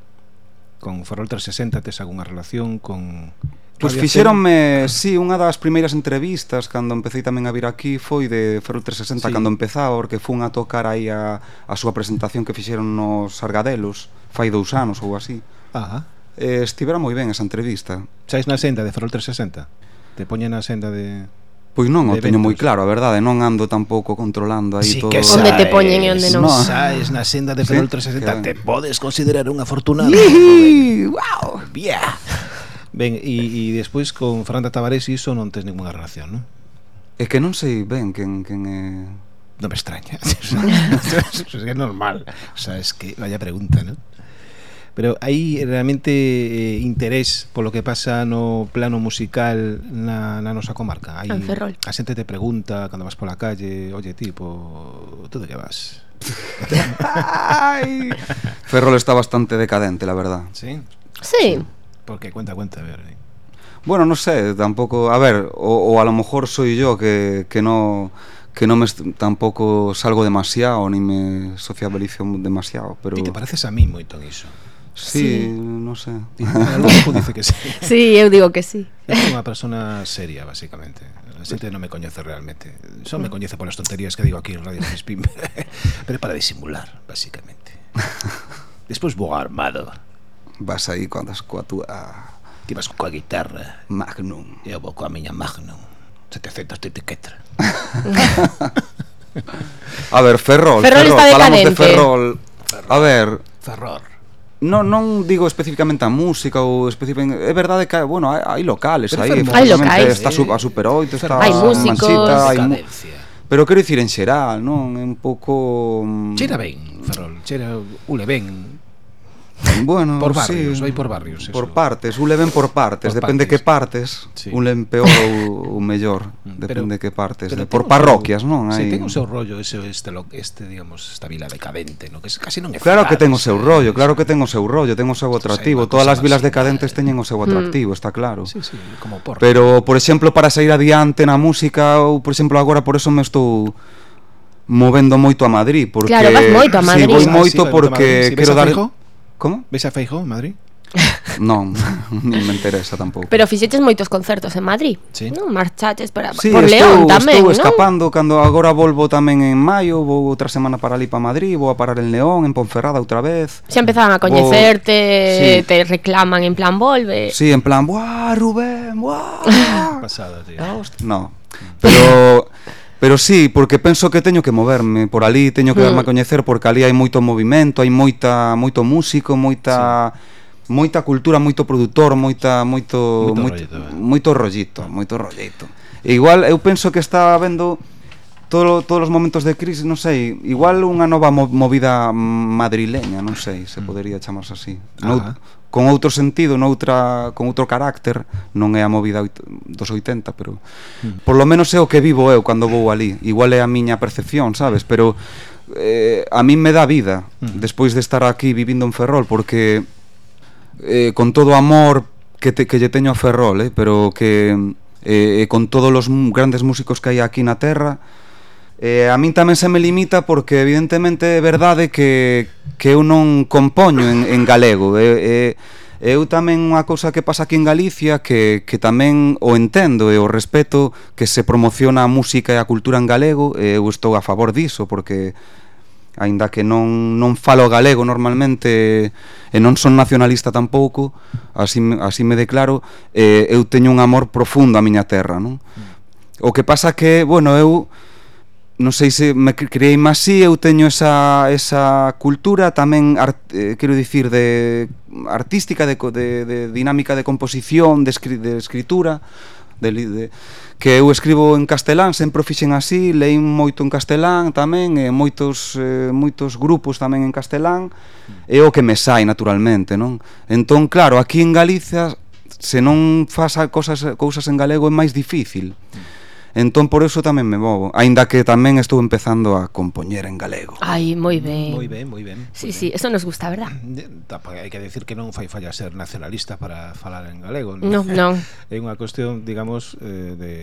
con Ferrol 360 tes algunha relación con Pois pues fixeronme, sí, unha das primeiras entrevistas cando empecé tamén a vir aquí foi de Ferrol 360 sí. cando empezaba porque fun a tocar aí a, a súa presentación que fixeron nos Argadelos fai dous anos ou así. Ajá. Eh, estivera moi ben esa entrevista. Sais na senda de Ferrol 360? Te poñen na senda de... Pois non, o teño moi claro, a verdade, non ando tampouco controlando aí sí, todo. Que onde te poñen e onde non. No. Na senda de Ferrol sí, 360, que... te podes considerar un afortunado. wow, yeah. Ben, e, e despois con Fernanda Tavares iso non tes ninguna relación, non? É que non sei ben quen, quen é... Non me extraña, é normal, o sea, es que vaya pregunta, non? pero hai realmente eh, interés polo que pasa no plano musical na, na nosa comarca. Hai, en Ferrol. A xente te pregunta cando vas pola calle, oye, tipo, tú de que vas? Ay. Ferrol está bastante decadente, la verdad. Sí. Sí. sí. Porque cuenta, cuenta, a ver. ¿eh? Bueno, no sé, tampoco, a ver, o, o a lo mejor soy yo que, que no que no me tampoco salgo demasiado ni me sociabilizo demasiado, pero Ti te pareces a mí moito en iso. Sí, Sí. no sé. Algo dice que sí. Sí, eu digo que sí. Sou unha persona seria, basicamente. A xente non me coñece realmente. Só me coñece polas tonterías que digo aquí en Radio Filispín. Pero é para disimular, basicamente. Despois vou armado. Vas aí con as coa túa Ti vas coa guitarra. Magnum. E eu vou coa miña Magnum. 700 de etiquetra. A ver, Ferrol, Ferrol Ferrol, está falamos de decadente. Ferrol. A ver, Ferror. non, non digo especificamente a música ou especificamente, é verdade que bueno, hai, hai locales pero aí, hai locais, está su, a Super 8, está hai músicos, Manchita, hai Pero quero dicir en xeral, non? É un pouco mm, Cheira ben, Ferrol, cheira ule ben. Bueno, por barrios, sí. vai por barrios eso. Por partes, un leven por partes, por depende partes. que partes, sí. un len peor ou, ou mellor, depende pero, que partes, pero de, por parroquias, seu, non? Hai... Ten o seu rollo ese este este, digamos, esta vila decadente, no que casi non é Claro que ten o seu eh, rollo, claro que ten o seu rollo, ten o seu atractivo, todas as vilas decadentes eh. teñen o seu mm. atractivo, está claro. Sí, sí, como por. Pero, por exemplo, para sair adiante na música ou por exemplo agora por eso me estou movendo moito a Madrid, porque Claro, vas moito a Madrid. Sí, vou moito ah, sí, porque moito Madrid. Si quero dar fijo? Como? Ves a Feijó en Madrid? non, non me interesa tampouco. Pero fixeches moitos concertos en Madrid. Sí. Non marchaches para sí, por León tamén, estou escapando non? cando agora volvo tamén en maio, vou outra semana para ali para Madrid, vou a parar en León, en Ponferrada outra vez. Xa empezaban a coñecerte, vou... sí. te reclaman en plan volve. Sí, en plan, "Buah, Rubén, buah." Pasada, tío. Ah, no, pero Pero sí, porque penso que teño que moverme por ali, teño que darme a mm. coñecer porque ali hai moito movimento, hai moita moito músico, moita sí. moita cultura, moito produtor, moita moito moito moito, eh. moito rollito, eh. moito rollito. E igual eu penso que está vendo todo, todos os momentos de crise, non sei, igual unha nova movida madrileña, non sei, se mm. podería chamarse así. Nout, con outro sentido, noutra, con outro carácter, non é a movida dos 80, pero mm. por lo menos é o que vivo eu cando vou ali. Igual é a miña percepción, sabes, pero eh, a min me dá vida mm. despois de estar aquí vivindo en Ferrol porque eh, con todo o amor que, te, que lle teño a Ferrol, eh, pero que eh, eh con todos os grandes músicos que hai aquí na terra, Eh, a min tamén se me limita porque evidentemente é verdade que, que eu non compoño en, en galego eh, eh, Eu tamén unha cousa que pasa aquí en Galicia que, que tamén o entendo e o respeto que se promociona a música e a cultura en galego e eu estou a favor diso porque aínda que non, non falo galego normalmente e non son nacionalista tampouco así, así me declaro eh, eu teño un amor profundo a miña terra non? Mm. o que pasa que, bueno, eu non sei se me creei máis así, eu teño esa, esa cultura tamén, art, eh, quero dicir, de artística, de, de, de dinámica de composición, de, escri, de escritura, de, de, que eu escribo en castelán, sempre fixen así, leín moito en castelán tamén, e moitos, eh, moitos grupos tamén en castelán, e o que me sai naturalmente, non? Entón, claro, aquí en Galicia, se non fasa cosas, cousas en galego é máis difícil. Mm Entón por eso tamén me movo, aínda que tamén estou empezando a compoñer en galego. Ai, moi ben. Moi ben, moi ben. Sí, ben. sí, eso nos gusta, verdad? Hai que decir que non fai falla ser nacionalista para falar en galego. Non, non. non. É unha cuestión, digamos, eh, de,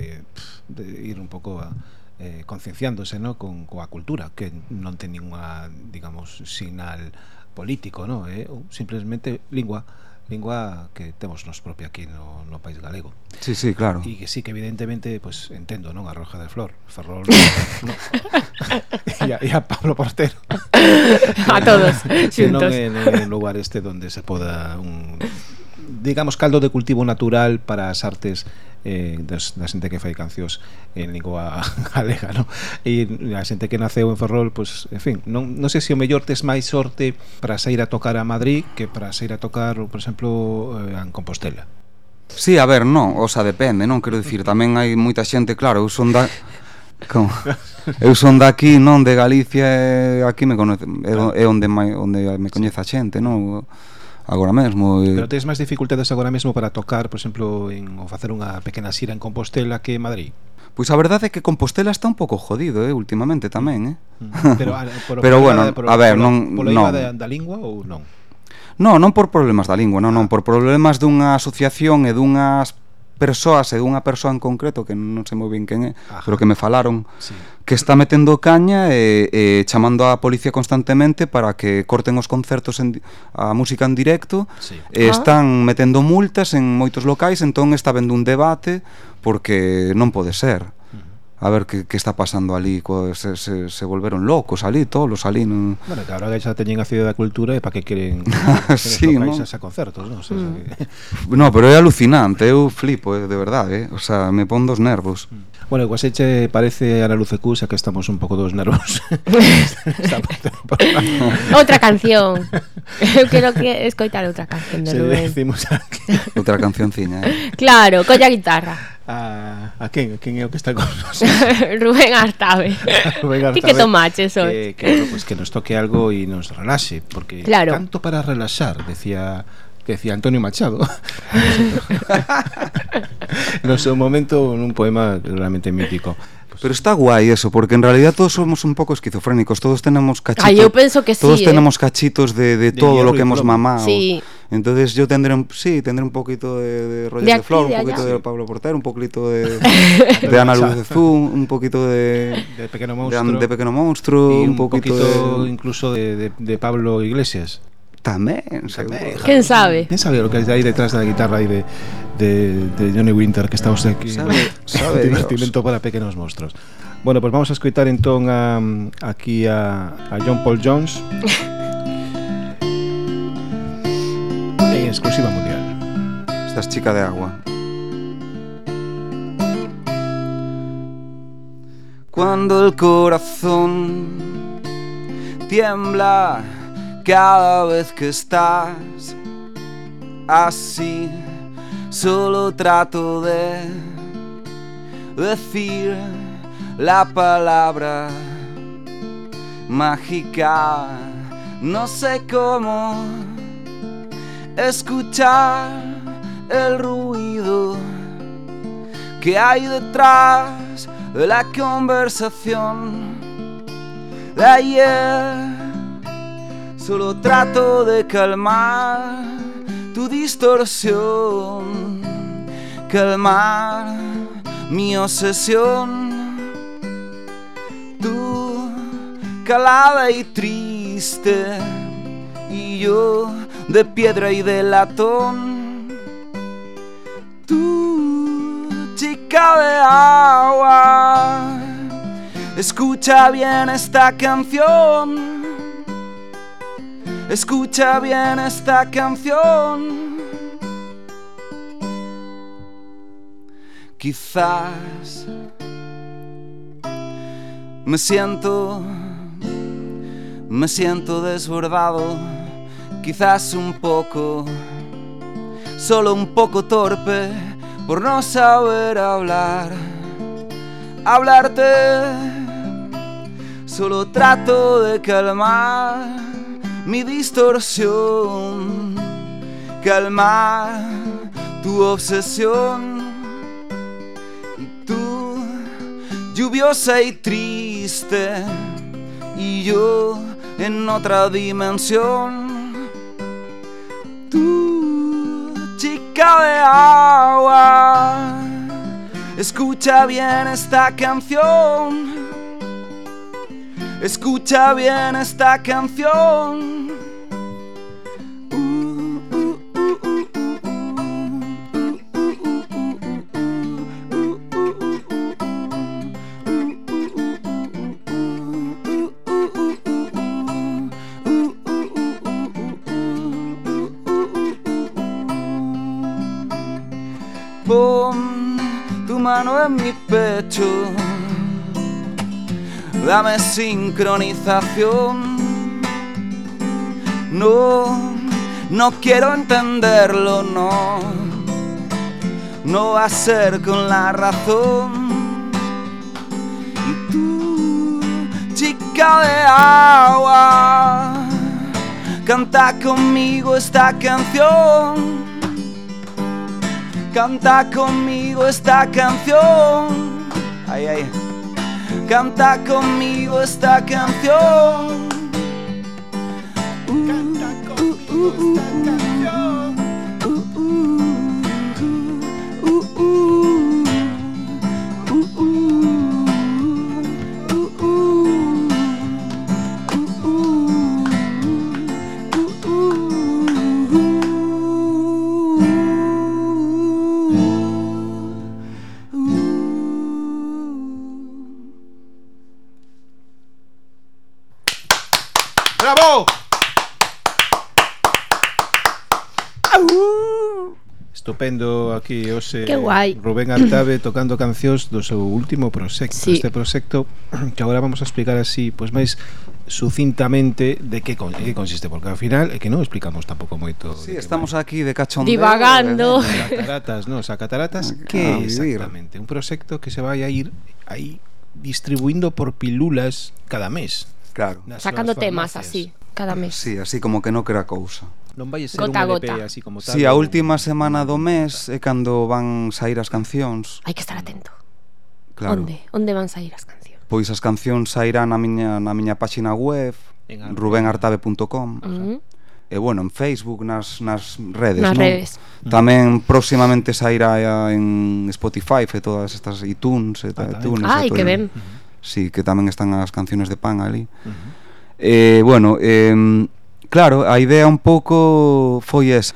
de ir un pouco a eh, concienciándose no con coa cultura que non ten ninguna digamos sinal político no eh? simplemente lingua lingua que temos nos propia aquí no, no país galego. Sí, sí, claro. E que sí que evidentemente, pues entendo, non a Roja de Flor, Ferrol, no. e, a, e a Pablo Portero. a todos, xuntos. Non é un lugar este onde se poda un digamos caldo de cultivo natural para as artes eh, das, da xente que fai cancións en lingua galega no? e a xente que naceu en Ferrol pues, en fin, non, non sei se o mellor tes máis sorte para sair a tocar a Madrid que para sair a tocar, por exemplo eh, en Compostela Sí, a ver, non, o sea, depende, non quero dicir, tamén hai moita xente, claro, eu son da Como? Eu son daqui, non de Galicia, e aquí me conoce, é onde onde me coñece a xente, non? agora mesmo. E... Pero tens máis dificultades agora mesmo para tocar, por exemplo, en, ou facer unha pequena xira en Compostela que en Madrid? Pois a verdade é que Compostela está un pouco jodido, eh, últimamente tamén, eh. Mm. Pero, a, por, Pero por bueno, por, a ver, non... Polo non. Da, da lingua ou non? Non, non por problemas da lingua, non, non, por problemas dunha asociación e dunhas persoas e dunha persoa en concreto que non sei moi ben quen é, Ajá. pero que me falaron sí. que está metendo caña e, e chamando á policía constantemente para que corten os concertos en a música en directo. Sí. E ah. están metendo multas en moitos locais, entón está vendo un debate porque non pode ser a ver que, que está pasando ali co, se, se, se volveron locos ali todos ali non... bueno, que agora xa teñen a Cidade da Cultura e para que queren sí, no? a concertos non? Mm. Que... no, pero é alucinante eu flipo, eh, de verdade eh? o sea, me pon dos nervos. Mm. Bueno, igual se parece a la luz Cusa que estamos un pouco dos nervos. outra canción. Eu quero que escoitar outra canción de Rubén. outra decimos aquí. Outra. Eh? Claro, colla guitarra a, a quen? A quen é o que está con nos? Rubén Artabe. Rubén Artabe. Ti que tomaches hoy? Que, claro, pues que nos toque algo e nos relaxe, porque claro. tanto para relaxar, decía que decía Antonio Machado no seu momento un poema realmente mítico Pero está guai eso, porque en realidad todos somos un pouco esquizofrénicos, todos tenemos cachitos. Ay, eu penso que Todos sí, eh. tenemos cachitos de, de De todo lo que hemos plomo. mamado. Sí. Entonces yo tendré un, sí, tendré un poquito de, de rollo De Flor, un poquito allá. de Pablo Portero, un poquito de, de Ana Luz de Zoom, un poquito de, De Pequeno de, Monstro. de Monstruo, y un, poquito, de... incluso de, de, de Pablo Iglesias. Tamén, seguro. Quen sabe? ¿Quién sabe lo que hay detrás de la guitarra ahí de, de, de Johnny Winter que está usted aquí? Sabe- sabe divertimento para pequenos monstruos. Bueno, pues vamos a escoitar entón a, aquí a, a John Paul Jones en exclusiva mundial. Esta es chica de agua. Cuando el corazón tiembla cada vez que estás así, solo trato de decir la palabra mágica. No sé cómo escuchar el ruido que hay detrás de la conversación de ayer. Solo trato de calmar tu distorsión, calmar mi obsesión. Tú, calada y triste, y yo de piedra y de latón. Tú, chica de agua, escucha bien esta canción. Escucha bien esta canción. Quizás me siento, me siento desbordado, quizás un poco, solo un poco torpe por no saber hablar, hablarte. Solo trato de calmar mi distorsión, calmar tu obsesión. Y tú, lluviosa y triste, y yo en otra dimensión. Tú, chica de agua, Escucha bien esta canción. Escucha bien esta canción. Pon tu mano en mi pecho. Dame sincronización. No, no quiero entenderlo, no. No va a ser con la razón. Y tú, chica de agua, canta conmigo esta canción. Canta conmigo esta canción. Ay, ay. Canta conmigo esta canción. Uh, uh, uh, estupendo aquí hoxe que guai. Rubén Artabe tocando cancións do seu último proxecto sí. Este proxecto que agora vamos a explicar así pois máis sucintamente de que, con, que consiste porque ao final é que non explicamos tampouco moito sí, estamos vai. aquí de cachondeo divagando eh, cataratas, non, o sea, cataratas ah, que ah, exactamente, un proxecto que se vai a ir aí distribuindo por pilulas cada mes claro. sacando temas así cada mes sí, así como que non crea cousa Non vai ser gota, un LP gota. así como tal. Si sí, a última semana do mes é cando van sair as cancións. Hai que estar atento. Claro. Onde? Onde van sair as cancións? Pois as cancións sairán na miña na miña páxina web en rubenartabe.com. Uh -huh. E bueno, en Facebook, nas, nas redes, nas non? redes. Tamén próximamente sairá eh, en Spotify e todas estas iTunes e tal, ah, iTunes. Ai, que ben. Sí, que tamén están as canciones de Pan ali. Uh -huh. Eh, bueno, eh Claro, a idea un pouco foi esa.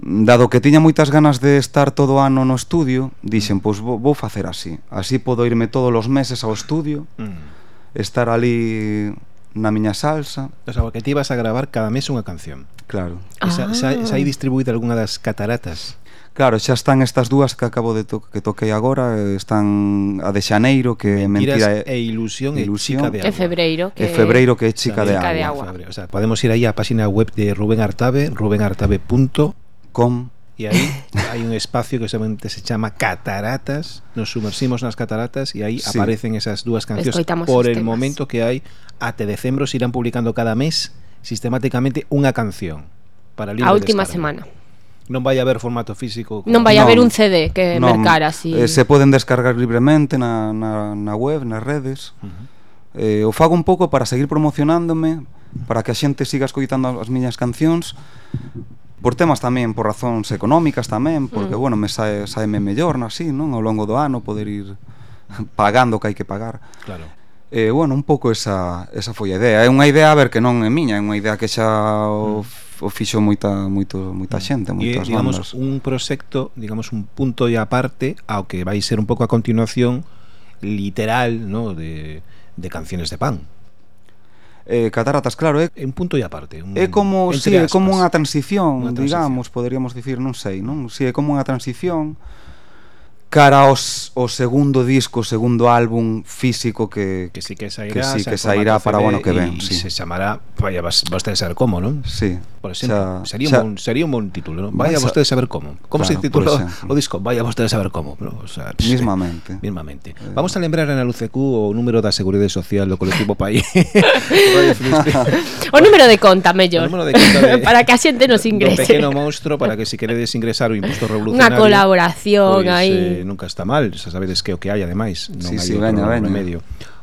Dado que tiña moitas ganas de estar todo o ano no estudio, dixen, pois vou, vou facer así. Así podo irme todos os meses ao estudio, mm. estar ali na miña salsa. O sea, que ti vas a gravar cada mes unha canción. Claro. Ah. Esa, xa, esa distribuída algunha das cataratas Claro, xa están estas dúas que acabo de to que toquei agora, están a de Xaneiro que Mentiras mentira e ilusión, ilusión e chica de agua. E febreiro que febreiro que é chica, de, chica de agua. De agua. O sea, podemos ir aí á páxina web de Rubén Artabe, rubenartabe.com e aí hai un espacio que somente se chama Cataratas, nos sumersimos nas cataratas e aí sí. aparecen esas dúas cancións Escoitamos por el temas. momento que hai até decembro se irán publicando cada mes sistemáticamente unha canción para libre A última descarga. semana non vai haber formato físico. Non vai haber un CD que non, mercar así. Eh, se poden descargar libremente na, na, na web, nas redes. Uh -huh. eh, o fago un pouco para seguir promocionándome, para que a xente siga escoitando as miñas cancións, por temas tamén, por razóns económicas tamén, porque, mm. bueno, me sae, saeme mellor, así, non? Ao longo do ano poder ir pagando o que hai que pagar. Claro. Eh, bueno, un pouco esa, esa foi a idea. É unha idea, a ver, que non é miña, é unha idea que xa mm o fixo moita moito moita mm. xente, moitas e, digamos, bandas. un proxecto, digamos un punto e aparte ao que vai ser un pouco a continuación literal, ¿no? de de canciones de pan. Eh, cataratas, claro, é eh? un punto e aparte, un, É como, si, sí, é como unha transición, unha transición, digamos, poderíamos dicir, non sei, non? Si sí, é como unha transición cara aos, o segundo disco, o segundo álbum físico que que sí que sairá, que sí que sairá para o ano que ven, sí. Se chamará Vaya vostede saber como, non? Sí. Por exemplo, xa, sería xa, un bon, sería un bon título, non? Vaya a vostede saber como. Como claro, se titula o, o disco? Vaya vostede saber como, pero, O sea, mismamente. Sí, mismamente. Eh. Vamos a lembrar na Luceq o número da Seguridade Social do colectivo País. o número de conta, mellor. O número de conta de, para que a xente nos ingrese. Un pequeno monstro para que se si queredes ingresar o imposto revolucionario. Unha colaboración pois, aí. Eh, nunca está mal, xa sabedes que o que hai ademais, non sí, hai sí, outro veña, veña. remedio.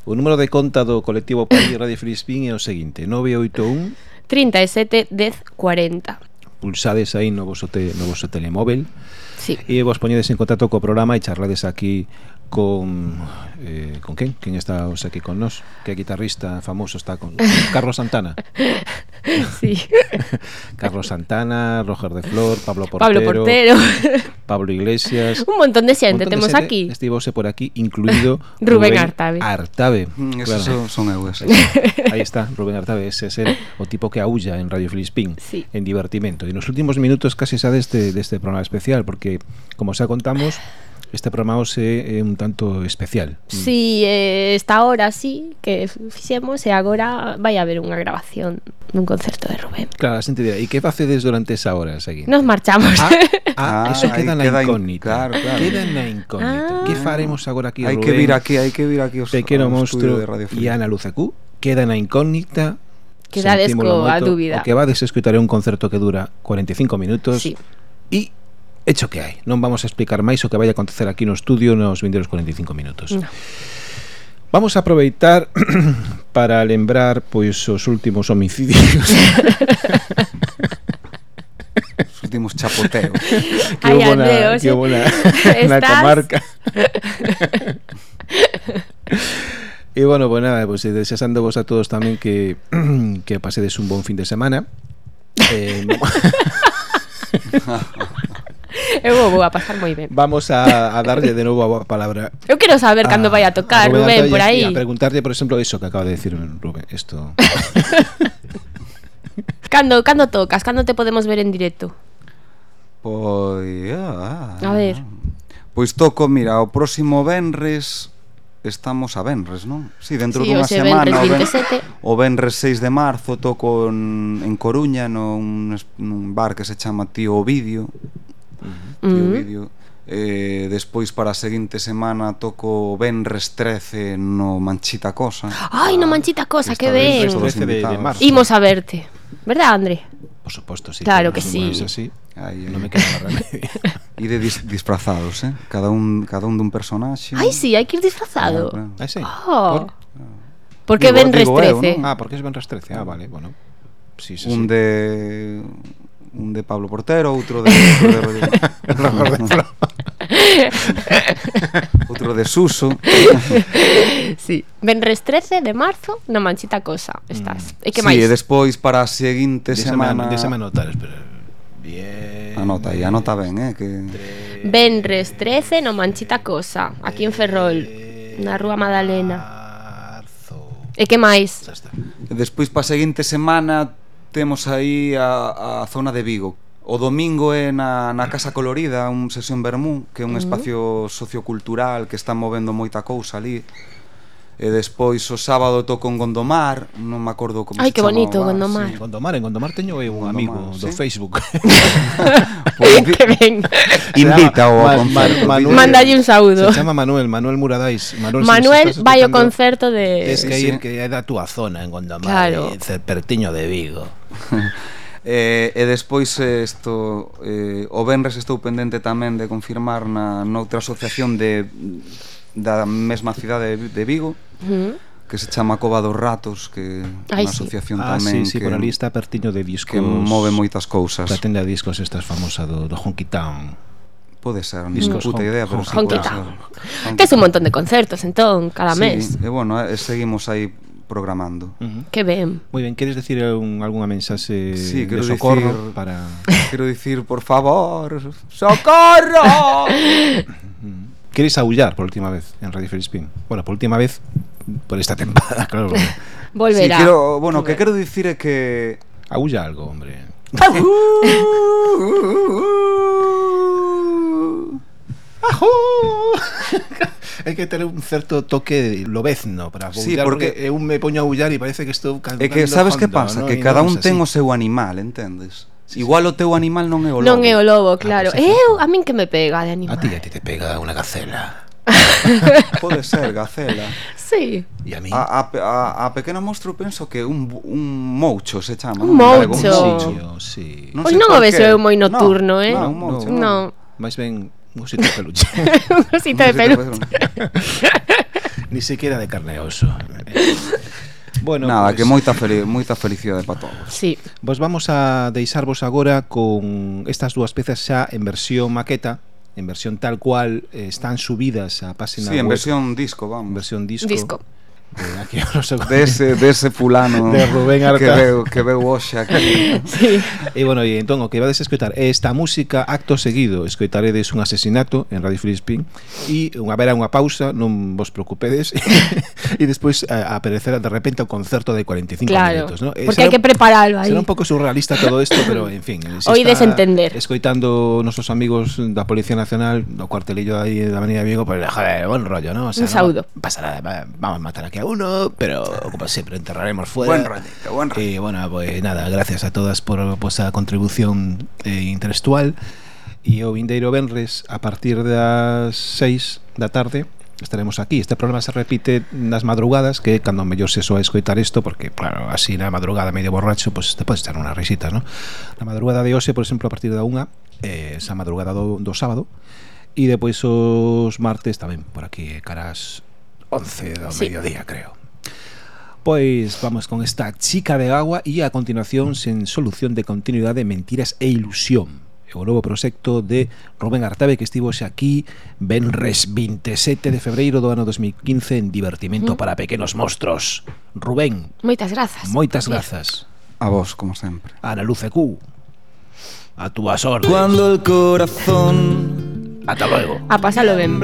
O número de conta do colectivo País Radio Filispín é o seguinte, 981 37 10 40. Pulsades aí no voso, te, no voso telemóvel, Sí. E vos poñedes en contacto co programa e charlades aquí con eh, con quen? Quen está hoxe aquí con nós? Que guitarrista famoso está con Carlos Santana? sí. Carlos Santana, Roger de Flor, Pablo Portero, Pablo Portero, Pablo Iglesias. Un montón de xente montón temos de xente, aquí. Estivose por aquí incluído Rubén, Rubén Artabe. Artabe. Mm, esos claro. son, son eu, ese. Aí está, Rubén Artabe, ese é o tipo que aulla en Radio Filispín, sí. en divertimento. E nos últimos minutos casi xa deste deste programa especial porque como xa contamos este programa hoxe é un tanto especial. Si, sí, eh, esta hora sí que fixemos e agora vai haber unha grabación dun concerto de Rubén. Claro, a xente dirá, e que facedes durante esa hora seguinte? Nos marchamos. Ah, ah, ah eso queda na incógnita. In, claro, claro. Queda na incógnita. Ah, que faremos agora aquí, Rubén? Hai que vir aquí, hai que vir aquí os, Pequeno Monstro e Ana Luzacú. Queda na incógnita Quedades coa dúbida. O que vades escutar é un concerto que dura 45 minutos. Sí. E Hecho que hai. Non vamos a explicar máis o que vai acontecer aquí no estudio nos 22 45 minutos. No. Vamos a aproveitar para lembrar pois os últimos homicidios. os últimos chapoteos. Que Ay, hubo na, Andeo, que hubo na, ¿eh? ¿Estás? na comarca. e bueno, pues nada, pois, eh, pues desexando vos a todos tamén que, que pasedes un bon fin de semana. Eh, Eu vou a pasar moi ben. Vamos a, a darlle de novo a palabra. Eu quero saber a, cando vai a tocar a Rubén, Rubén por aí. A preguntarlle, por exemplo, iso que acaba de decir Rubén, isto. cando cando tocas, cando te podemos ver en directo? Pois, ah, a ver. Pois toco, mira, o próximo venres estamos a venres, non? Si, sí, dentro sí, dunha semana, venres 27. o venres 6 de marzo toco en, en Coruña nun, nun bar que se chama Tío Ovidio, uh -huh. e o vídeo eh, despois para a seguinte semana toco Benres 13 no Manchita Cosa. Ai, no ah, Manchita Cosa, que ben. De, de marzo. Imos a verte. ¿Verdad, André? Por suposto, sí. Claro que sí. Así, aí, aí. Non eh. me queda remedio. de dis disfrazados, eh? Cada un cada un dun personaxe. Ai, sí, hai que ir disfrazado. Ah, claro. Ai, sí. Oh. Por? Porque digo, Benres 13. Eu. Ah, porque es Benres 13. Ah, vale, bueno. Sí, sí, un sí. de un de Pablo Portero, outro de, outro de outro de Suso. sí. Benres 13 de marzo na Manchita Cosa estás. Mm. E que máis? Sí, e despois para a seguinte de semana... Déxame anotar, espera. Bien. Anota aí, anota ben, eh, que Venres Benres 13 no Manchita Cosa, aquí en Ferrol, na Rúa Madalena. Marzo. E que máis? E despois para a seguinte semana temos aí a, a zona de Vigo. O domingo é na, na Casa Colorida, un sesión Bermú, que é un espacio sociocultural que está movendo moita cousa ali. E despois o sábado toco en Gondomar, non me acordo como Ai, se que chama bonito, bar, Gondomar. Sí. Gondomar, en Gondomar teño eu un Gondomar, amigo sí? do Facebook. pues, que ben. Invita ao concerto. Ma, Manuel, Mandalle un saúdo. Se chama Manuel, Manuel Muradais. Manuel, Manuel si vai ao concerto de... Tes que sí. ir que é da túa zona en Gondomar, claro. eh, pertiño de Vigo. Eh, e despois isto eh, o Benres estou pendente tamén de confirmar na noutra asociación de da mesma cidade de Vigo que se chama Cova dos Ratos que é unha asociación ah, sí. tamén sí, sí, que, por ali está pertiño de discos que move moitas cousas da tenda de discos esta famosa do, do Honky Town Pode ser, non Discos puta idea, pero sí pode ser. Tes un montón de concertos, entón, cada sí, mes. E bueno, eh, seguimos aí programando. Uh -huh. Que ben. Moi ben, queres decir un, algunha mensaxe sí, de socorro dicir, para Quero dicir, por favor, socorro. queres aullar por última vez en Radio Felispín? Bueno, por última vez por esta temporada, claro. Porque... Volverá. Sí, quero, bueno, o que quero dicir é que aulla algo, hombre. Hay que tener un certo toque lobezno para aullar, sí, porque, porque eh, eu me poño a aullar e parece que estou cantando É que sabes fondo, que pasa, ¿no? que cada un ten así. o seu animal, entendes? Igual o teu animal non é o lobo. Non é o lobo, ah, claro. Ah, pues, eu, a min que me pega de animal. A ti, a ti te pega unha gacela. Pode ser, gacela. Sí. E a mí? A, a, a, pequena monstro penso que un, un moucho se chama. Un moucho. Un moucho, sí. Non pois non o vexo eu moi nocturno, no, eh? Non, un moucho. Non. No. Máis ben un osito de peluche. un osito de peluche. Ni siquiera de carne e oso. Bueno, Nada, pues... que moita, fel moita felicidade para todos. Sí. Vos vamos a deixarvos agora con estas dúas pezas xa en versión maqueta, en versión tal cual eh, están subidas a página sí, web. Sí, en versión disco, vamos. En versión disco. Disco de aquí de, ese, dese, dese fulano de Rubén Arca que que veu oxa que... sí. e bueno, e entón o que vades escoitar é esta música acto seguido escoitaredes un asesinato en Radio Filispín e unha vera unha pausa non vos preocupedes e despois a, aparecerá de repente o concerto de 45 claro, minutos ¿no? E porque será, hai que prepararlo aí será un pouco surrealista todo isto pero en fin se Hoy desentender escoitando nosos amigos da Policía Nacional do cuartelillo aí da Avenida Vigo pues joder, bon rollo ¿no? o sea, un saúdo no, pasará, vamos a matar aquí que a uno, pero como siempre enterraremos fuera. Buen ratito, buen ratito. Y bueno, pues nada, gracias a todas por vuestra contribución eh, intelectual. E o vindeiro Benres a partir das 6 da tarde estaremos aquí. Este programa se repite nas madrugadas, que cando mellor se soa escoitar isto, porque, claro, así na madrugada medio borracho, pues te podes echar unha risita, ¿no? Na madrugada de hoxe, por exemplo, a partir da unha, eh, esa madrugada do, do sábado, e depois os martes tamén, por aquí, caras 11 do sí. mediodía, creo. Pois vamos con esta chica de agua e a continuación sen solución de continuidade Mentiras e Ilusión. O novo proxecto de Rubén Artabe que estivo xa aquí Benres 27 de febreiro do ano 2015 en Divertimento mm. para Pequenos monstruos. Rubén. Moitas grazas. Moitas grazas. A vos, como sempre. A la Luce Q A túas órdenes Cuando el corazón Ata luego. A pasalo ben.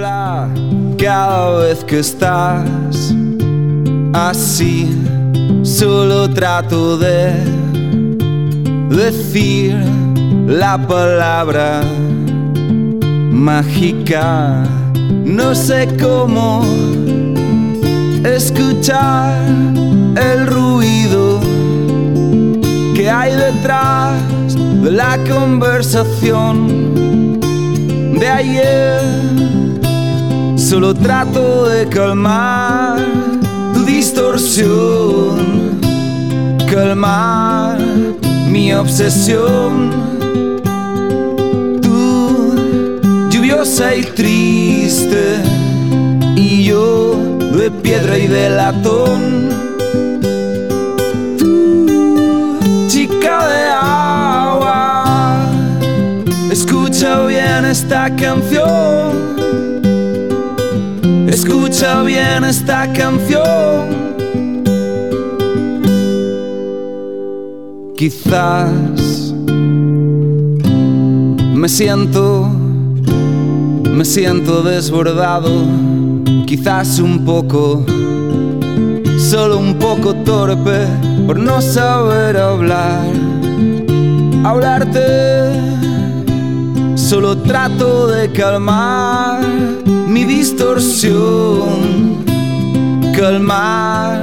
Cada vez que estás así, solo trato de decir la palabra mágica. No sé cómo escuchar el ruido que hay detrás de la conversación de ayer. Solo trato de calmar tu distorsión, calmar mi obsesión. Tú, lluviosa y triste, y yo de piedra y de latón. Tú, chica de agua, escucha bien esta canción. Escucha bien esta canción. Quizás me siento, me siento desbordado, quizás un poco, solo un poco torpe por no saber hablar. Hablarte Solo trato de calmar mi distorsión, calmar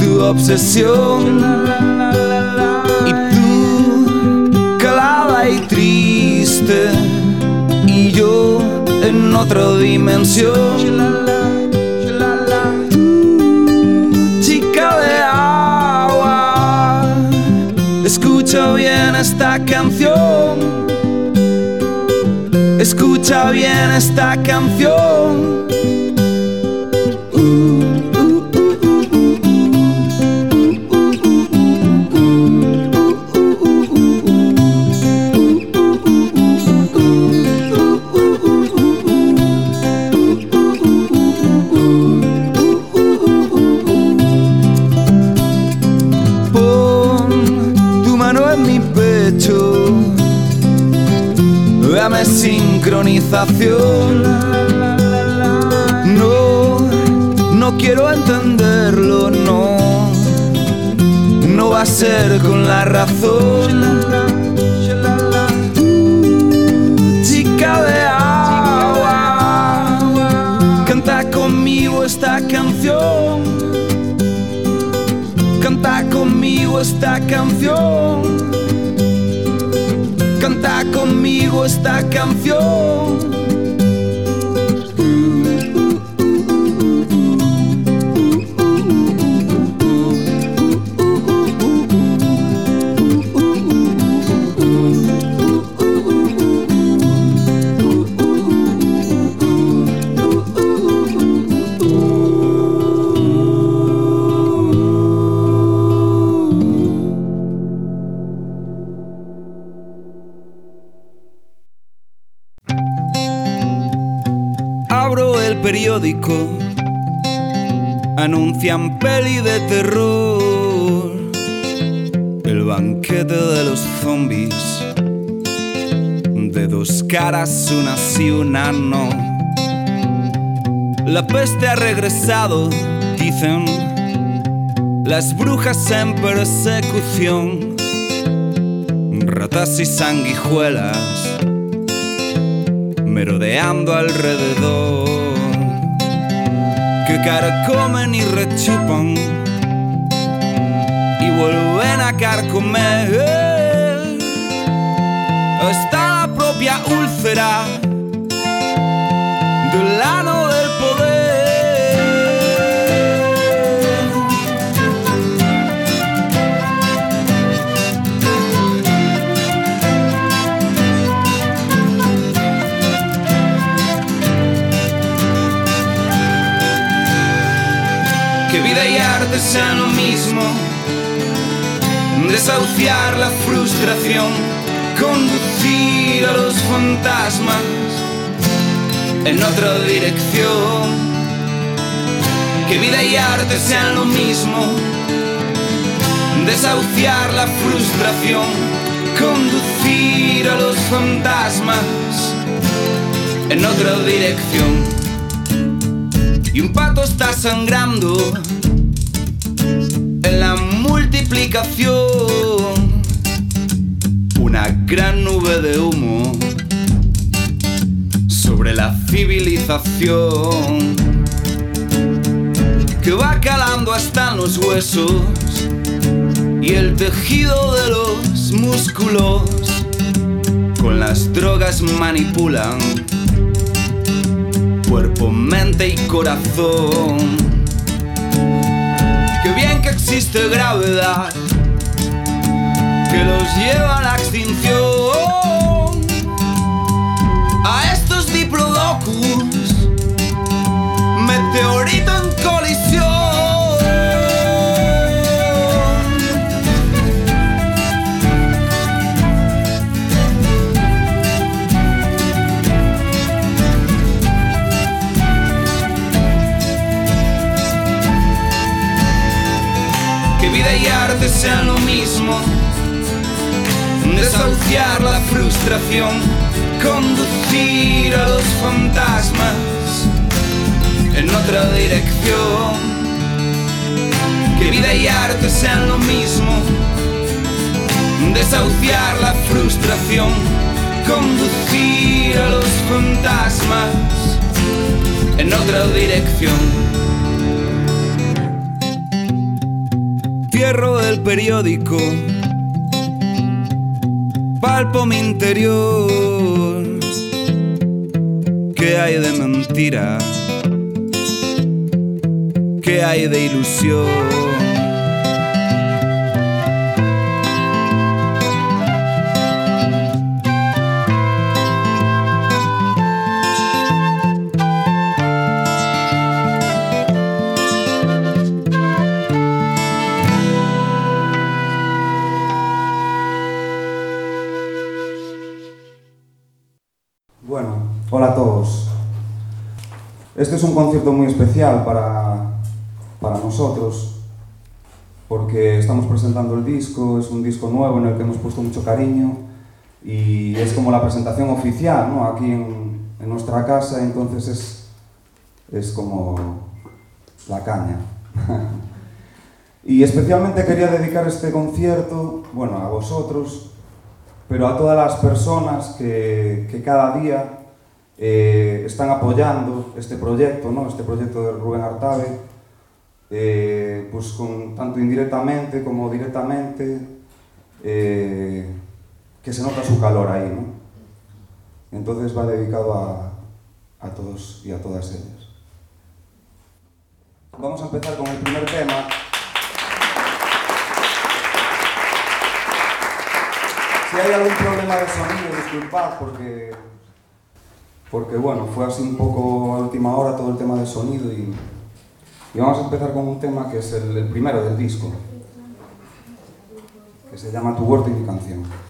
tu obsesión. Y tú, calada y triste, y yo en otra dimensión. Tú, chica de agua, escucha bien esta canción. Escucha bien esta canción. Sincronización. No, no quiero entenderlo, no. No va a ser con la razón. Chica de agua, canta conmigo esta canción. Canta conmigo esta canción. Conmigo esta canción. La peste ha regresado, dicen, las brujas en persecución, ratas y sanguijuelas merodeando alrededor, que carcomen y rechupan y vuelven a carcomer. Hasta la propia úlcera arte sean lo mismo, desahuciar la frustración, conducir a los fantasmas en otra dirección. Que vida y arte sean lo mismo, desahuciar la frustración, conducir a los fantasmas en otra dirección. Y un pato está sangrando Una gran nube de humo sobre la civilización que va calando hasta los huesos y el tejido de los músculos con las drogas manipulan cuerpo, mente y corazón. Que existe gravedad que los lleva a la extinción. A estos diplodocus, meteorito Desahuciar la frustración, conducir a los fantasmas en otra dirección. Que vida y arte sean lo mismo. Desahuciar la frustración, conducir a los fantasmas en otra dirección. Cierro el periódico, palpo mi interior. ¿Qué hay de mentira? ¿Qué hay de ilusión? Hola a todos. Este es un concierto muy especial para, para nosotros porque estamos presentando el disco, es un disco nuevo en el que hemos puesto mucho cariño y es como la presentación oficial ¿no? aquí en, en nuestra casa, entonces es, es como la caña. y especialmente quería dedicar este concierto, bueno, a vosotros, pero a todas las personas que, que cada día eh, están apoyando este proyecto, ¿no? este proyecto de Rubén Artabe, eh, pues con, tanto indirectamente como directamente, eh, que se nota su calor ahí. ¿no? Entonces va dedicado a, a todos y a todas ellas. Vamos a empezar con el primer tema. Si hay algún problema de sonido, disculpad porque porque bueno, fue así un poco a última hora todo el tema del sonido y, y vamos a empezar con un tema que es el, el primero del disco, que se llama Tu huerto y mi canción.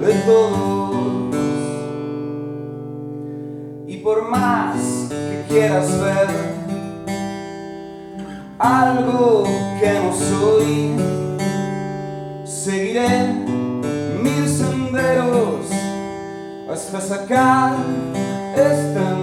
De todos. Y por más que quieras ver algo que no soy, seguiré mil senderos hasta sacar esta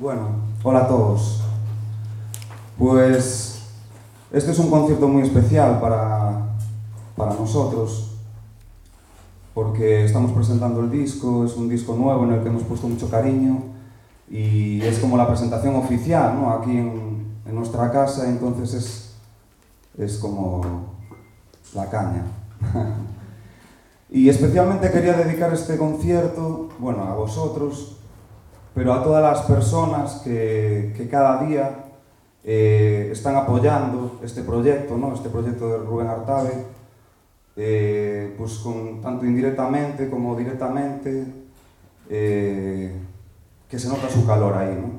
Bueno, hola a todos. Pues este es un concierto muy especial para, para nosotros porque estamos presentando el disco, es un disco nuevo en el que hemos puesto mucho cariño y es como la presentación oficial ¿no? aquí en, en nuestra casa, entonces es, es como la caña. y especialmente quería dedicar este concierto, bueno, a vosotros, pero a todas as persoas que, que cada día eh, están apoyando este proyecto, ¿no? este proyecto de Rubén Artabe, eh, pues con, tanto indirectamente como directamente, eh, que se nota su calor ahí. ¿no?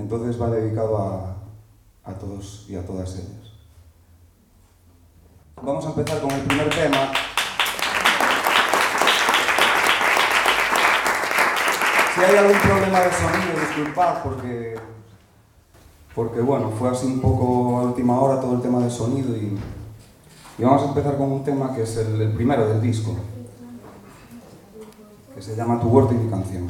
Entonces va dedicado a, a todos y a todas ellas. Vamos a empezar con el primer tema. Si hay algún problema de sonido, disculpad porque, porque bueno, fue así un poco a última hora todo el tema del sonido y, y vamos a empezar con un tema que es el, el primero del disco, que se llama Tu huerto y mi canción.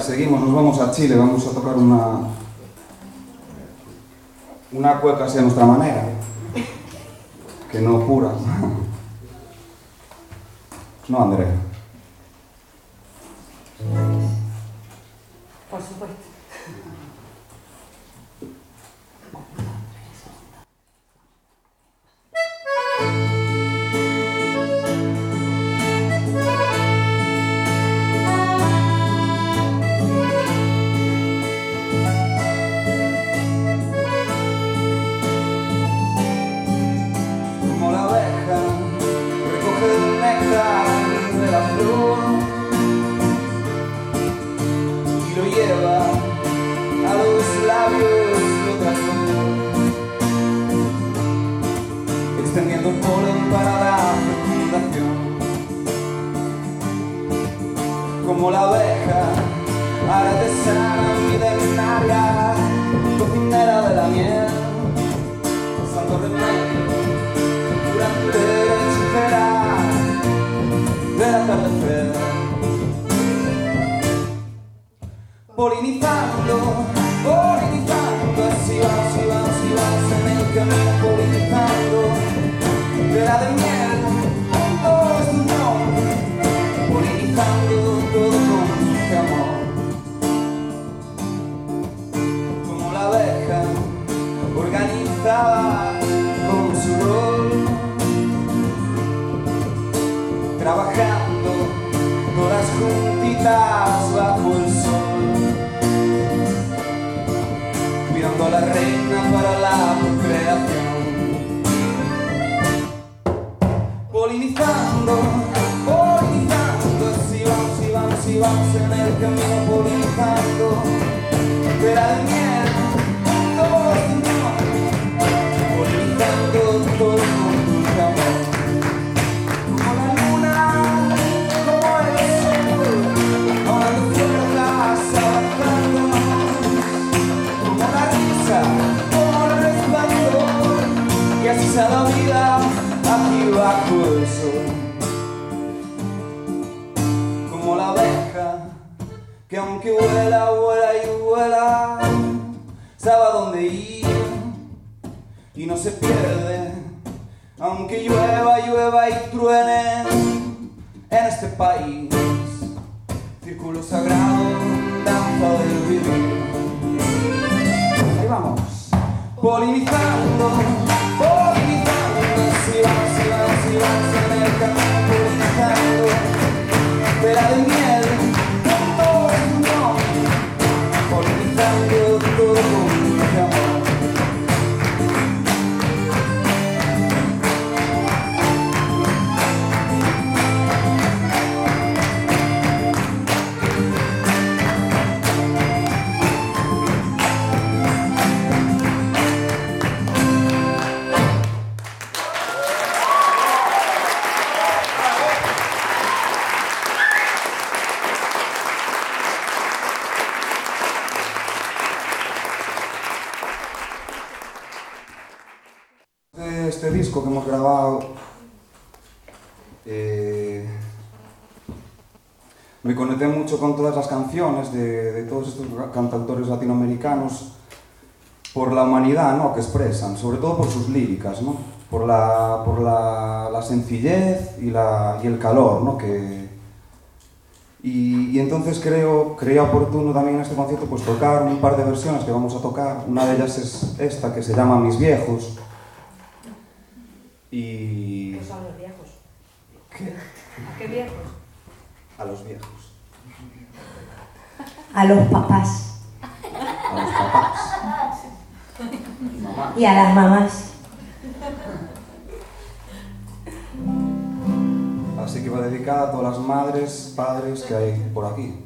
Seguimos, nos vamos a Chile, vamos a tocar una, una cueca así a nuestra manera. con todas las canciones de, de todos estos cantautores latinoamericanos por la humanidad ¿no? que expresan, sobre todo por sus líricas, ¿no? por, la, por la, la sencillez y, la, y, el calor. ¿no? Que, y, y, entonces creo, creo oportuno también en este concierto pues, tocar un par de versiones que vamos a tocar. Una de ellas es esta que se llama Mis Viejos. Y... ¿Qué son los viejos? ¿Qué? ¿A qué viejos? A los viejos a los papás. A los papás. Y a las mamás. Así que va dedicada a todas las madres, padres que hay por aquí.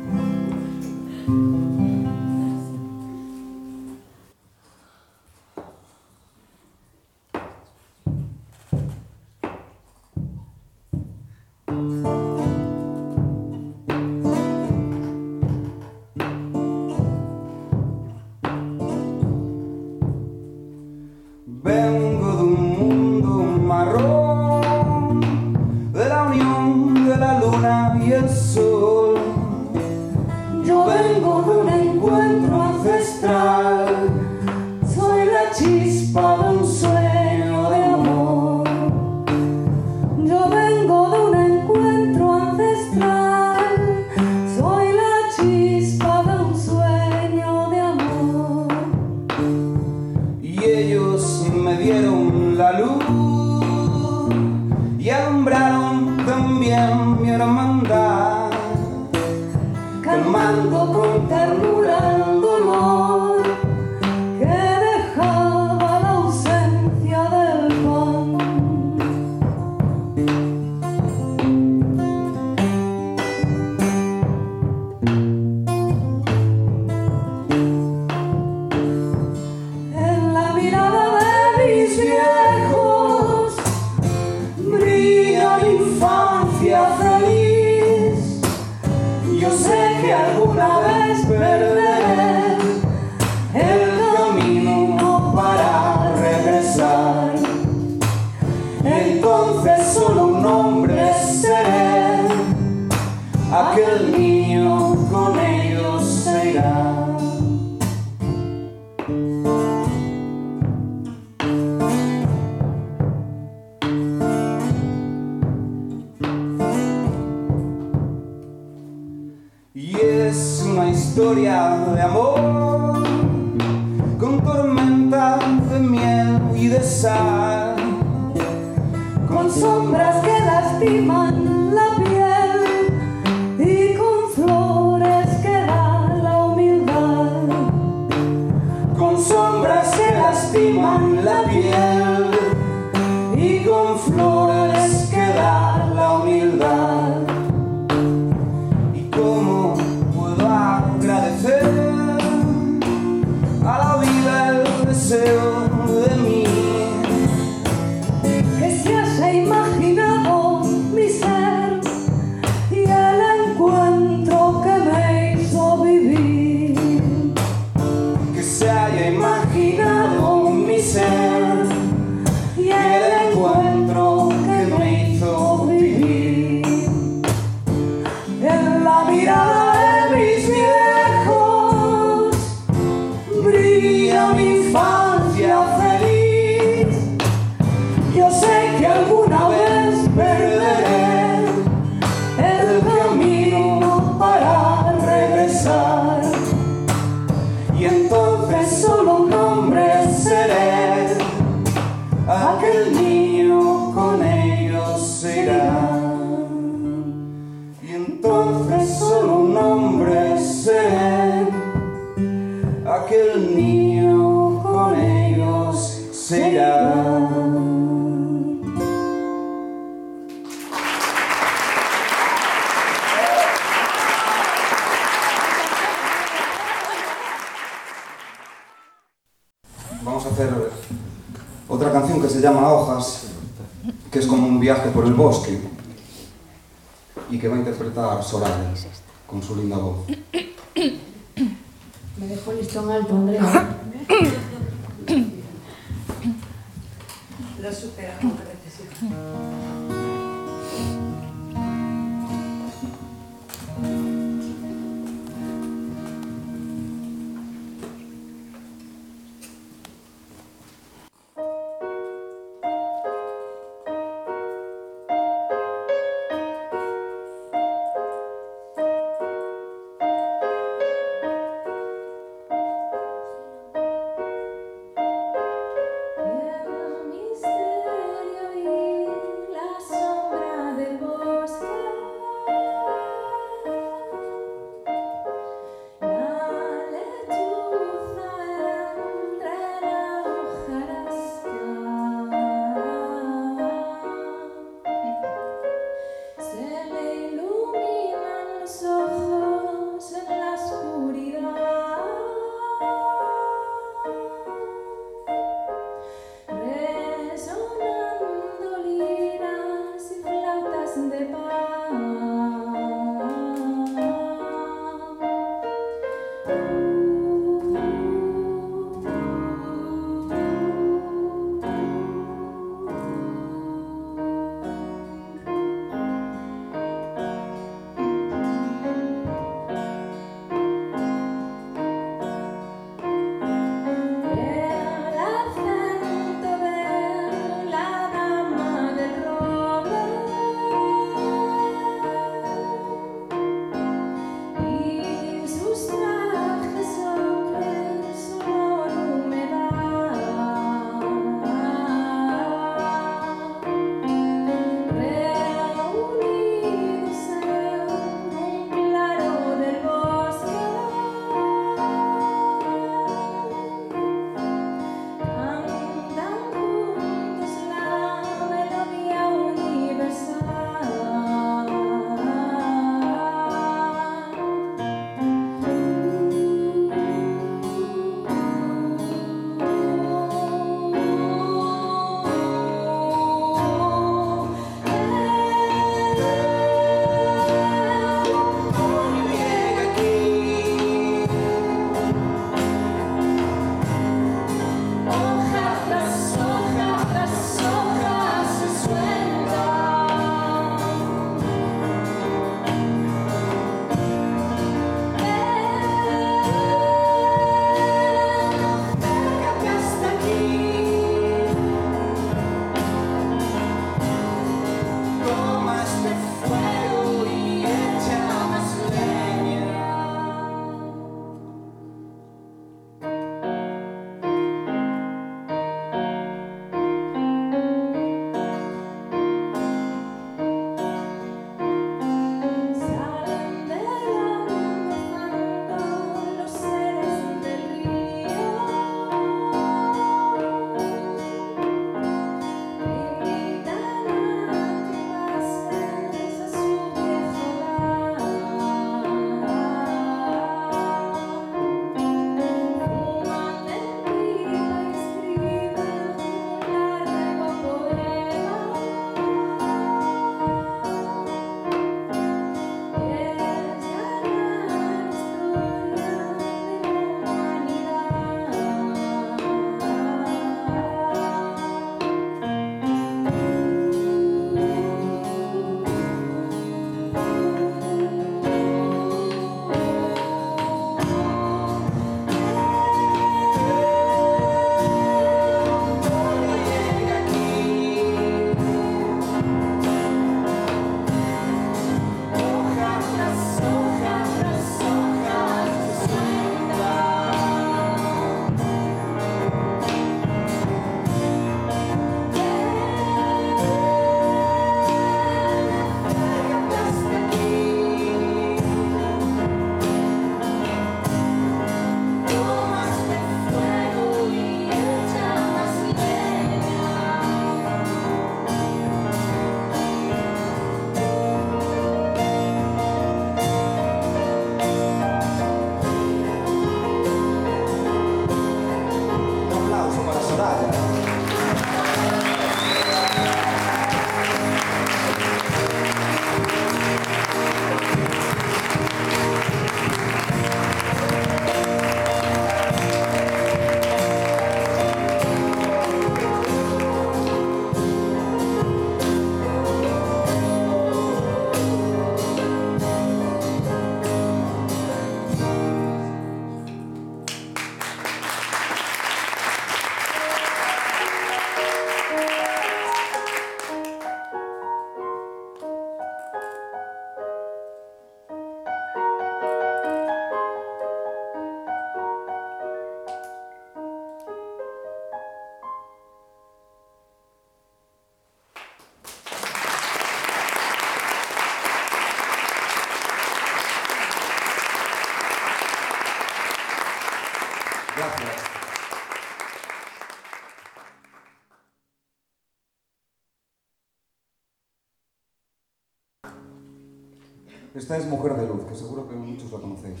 Esta es Mujer de Luz, que seguro que muchos la conocéis.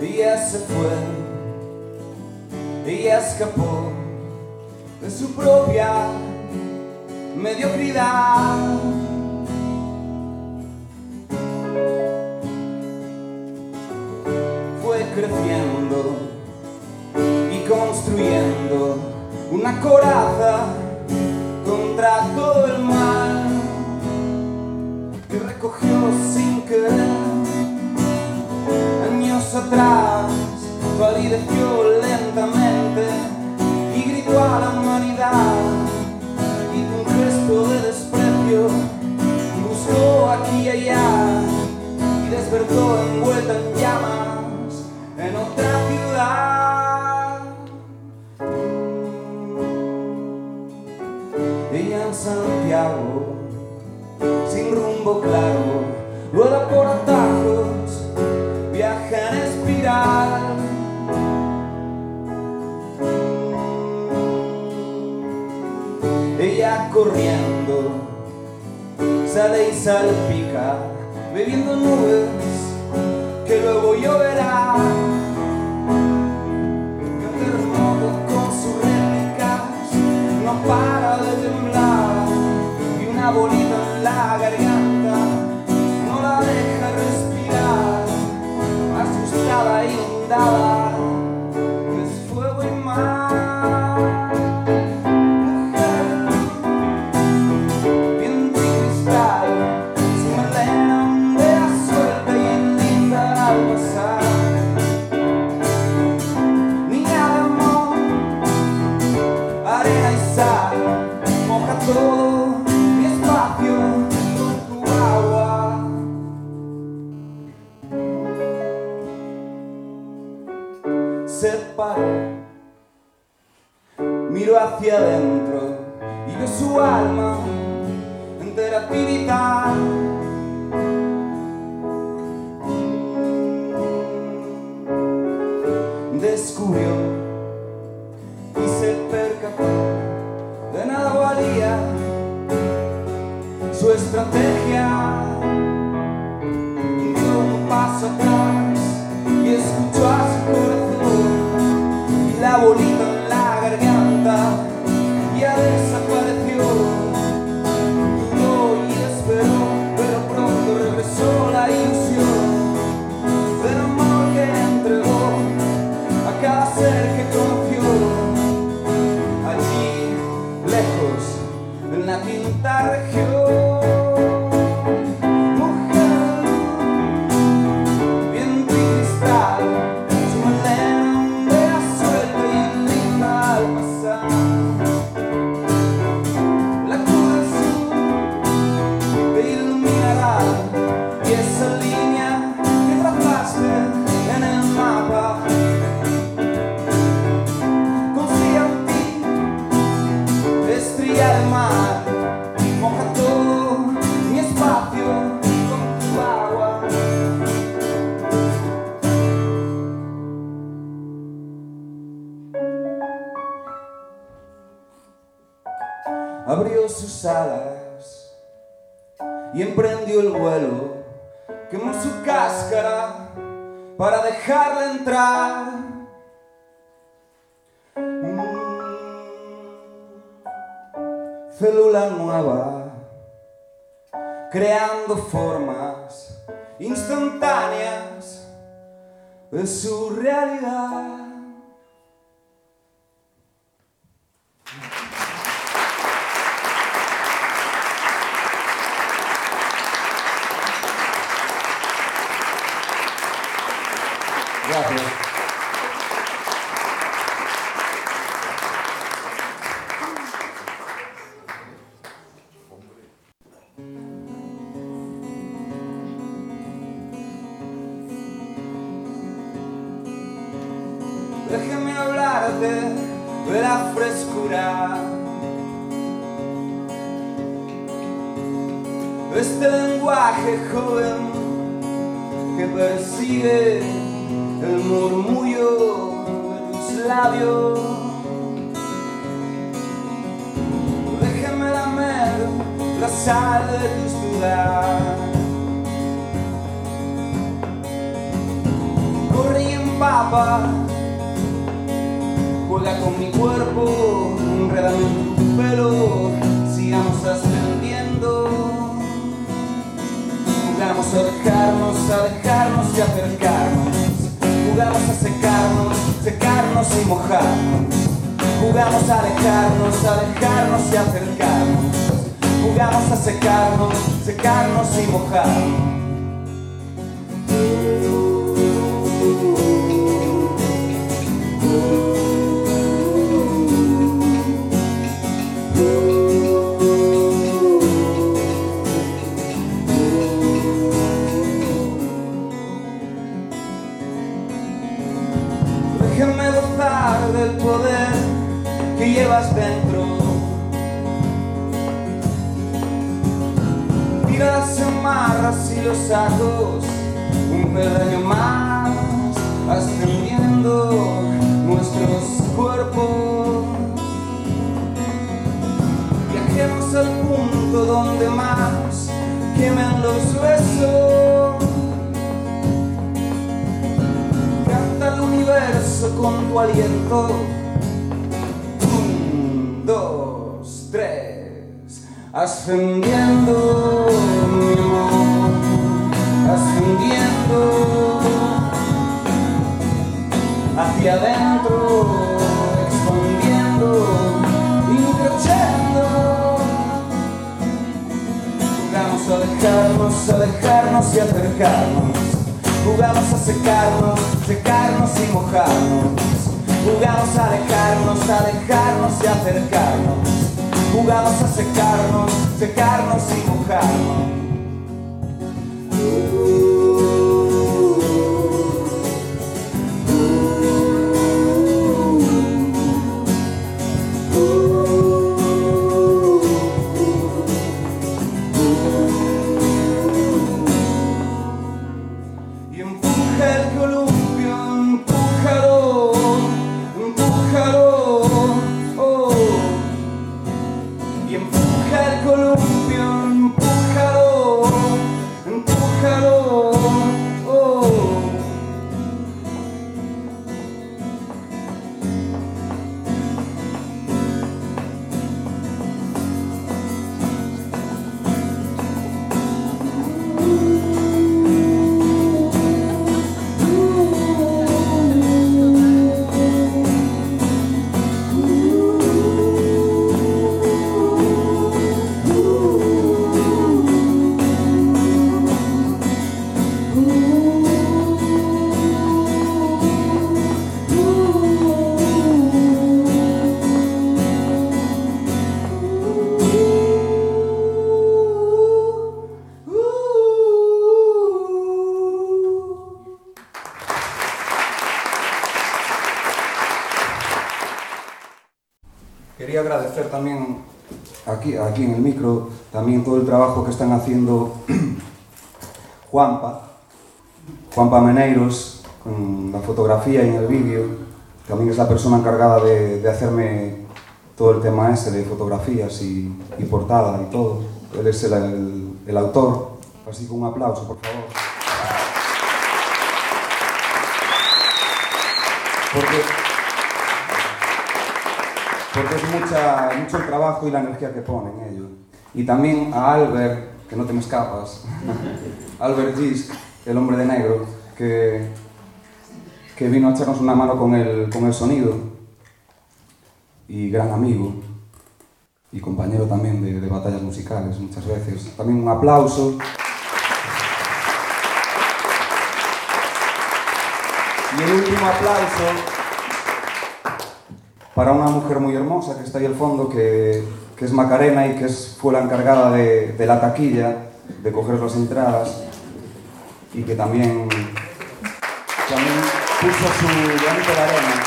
Ella se fue, ella escapó de su propia mediocridad bolita en la garganta, no la deja respirar, asustada, inundada. formas instantáneas de su realidad. Juega con mi cuerpo, enredame en tu pelo, sigamos ascendiendo. Jugamos a dejarnos, a dejarnos y acercarnos. Jugamos a secarnos, secarnos y mojarnos. Jugamos a dejarnos, a dejarnos y acercarnos. Jugamos a secarnos, secarnos y mojarnos. Con tu aliento. Un, dos, tres. Ascendiendo. Ascendiendo. Hacia adentro, expandiendo, increciendo. Jugamos a dejarnos, a dejarnos y acercarnos. Jugamos a secarnos, secarnos y mojarnos. Jugamos a dejarnos, a dejarnos y acercarnos. Jugamos a secarnos, secarnos y mojarnos. aquí en el micro, también todo el trabajo que están haciendo Juanpa, Juanpa Meneiros, con la fotografía y en el vídeo, también es la persona encargada de, de hacerme todo el tema ese de fotografías y, y portada y todo. Él es el, el, el autor, así que un aplauso, por favor. Porque porque es mucha, mucho el trabajo y la energía que pone en ello. Y también a Albert, que no te me escapas, Albert Gis, el hombre de negro, que, que vino a echarnos una mano con el, con el sonido, y gran amigo, y compañero también de batallas musicales muchas veces. También un aplauso. Y el último aplauso para una mujer muy hermosa que está ahí al fondo, que, es Macarena y que es, fue la encargada de, la taquilla, de coger las entradas y que también, también puso su granito de arena.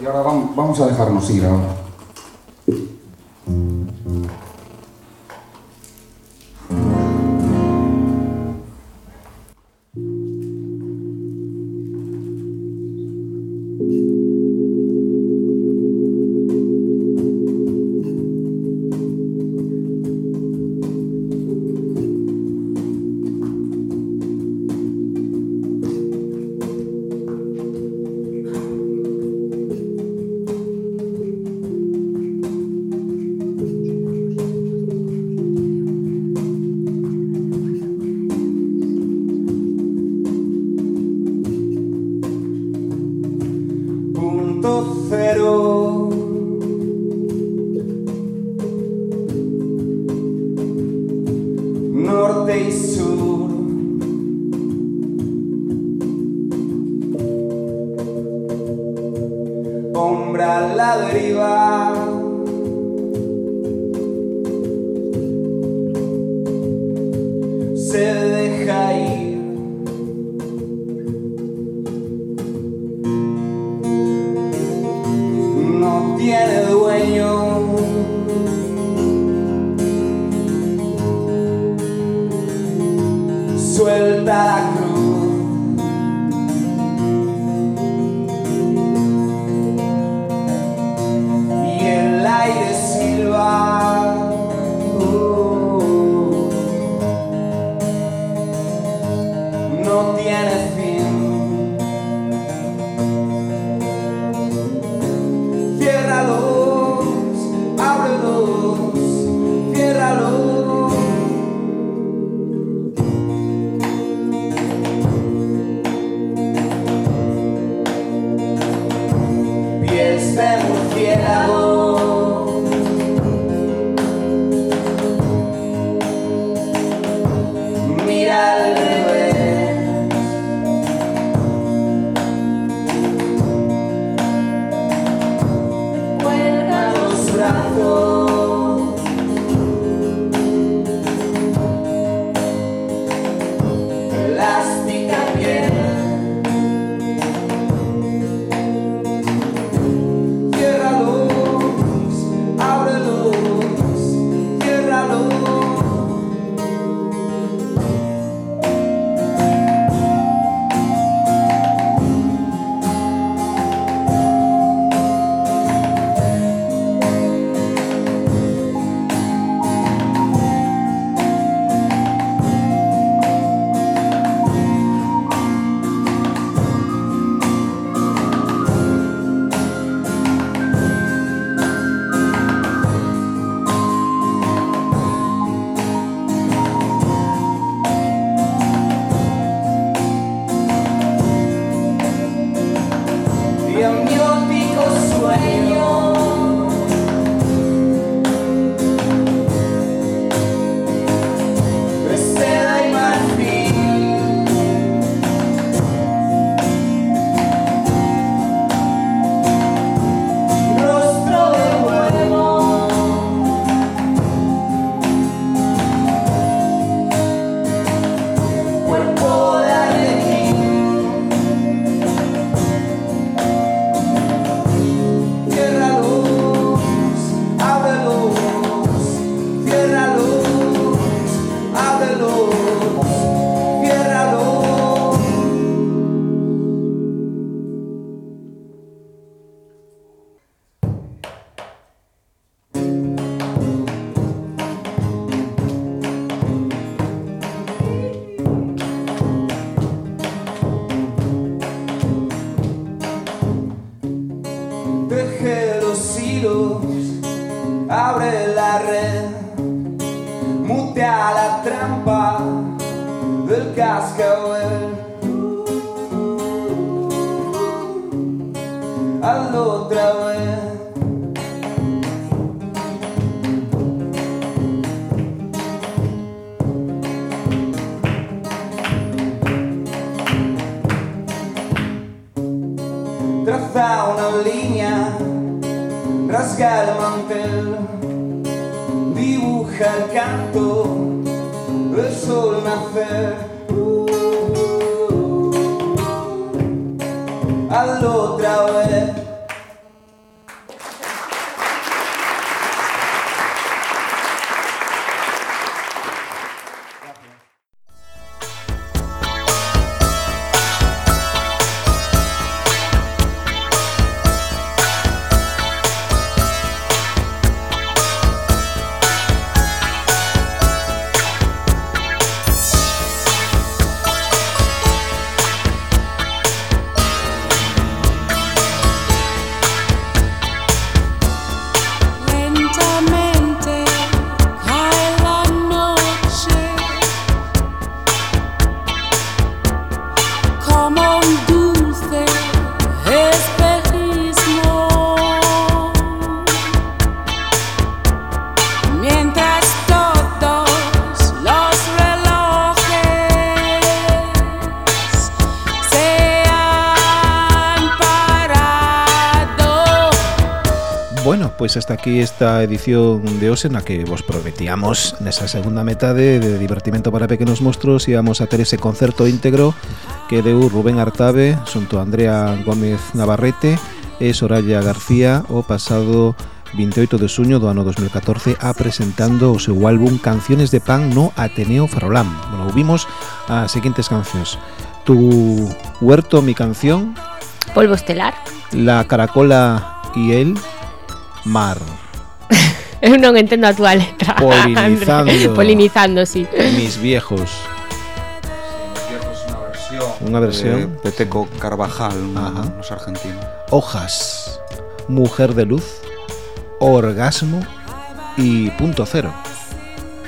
Y ahora vam- vamos a dejarnos ir ahora. aquí esta edición de hoxe na que vos prometíamos nesa segunda metade de divertimento para pequenos monstruos íbamos a ter ese concerto íntegro que deu Rubén Artabe xunto a Andrea Gómez Navarrete e Soraya García o pasado 28 de suño do ano 2014 apresentando o seu álbum Canciones de Pan no Ateneo Farolán. Bueno, vimos as seguintes cancións. Tu huerto, mi canción. Polvo estelar. La caracola y él. Mar. Eu non entendo a túa letra. Polinizando. Polinizando, sí. Mis viejos. Unha versión. de Peteco Carvajal, un- Ajá. nos argentinos. Hojas. Mujer de luz. Orgasmo. Y punto cero.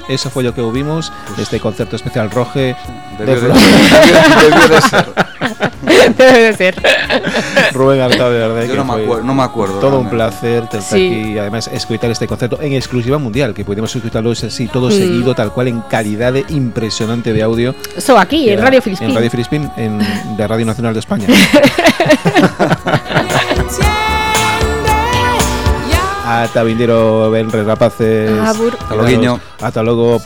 Eso foi o que vimos neste concerto especial Roge de Debió de, debió- de ser. Debe de ser. Rubén Artabe, verdade Yo que no me foi acuer- no me acuerdo, Todo un placer ter Sí. aquí además escoitar este concerto en exclusiva mundial, que podemos escoitarlo así todo Mm. seguido tal cual en calidade impresionante de audio. So aquí, en Radio Filispín. En Radio Filispín, en, de Radio Nacional de España. Hasta vindero, ven, rapaces. Hasta luego.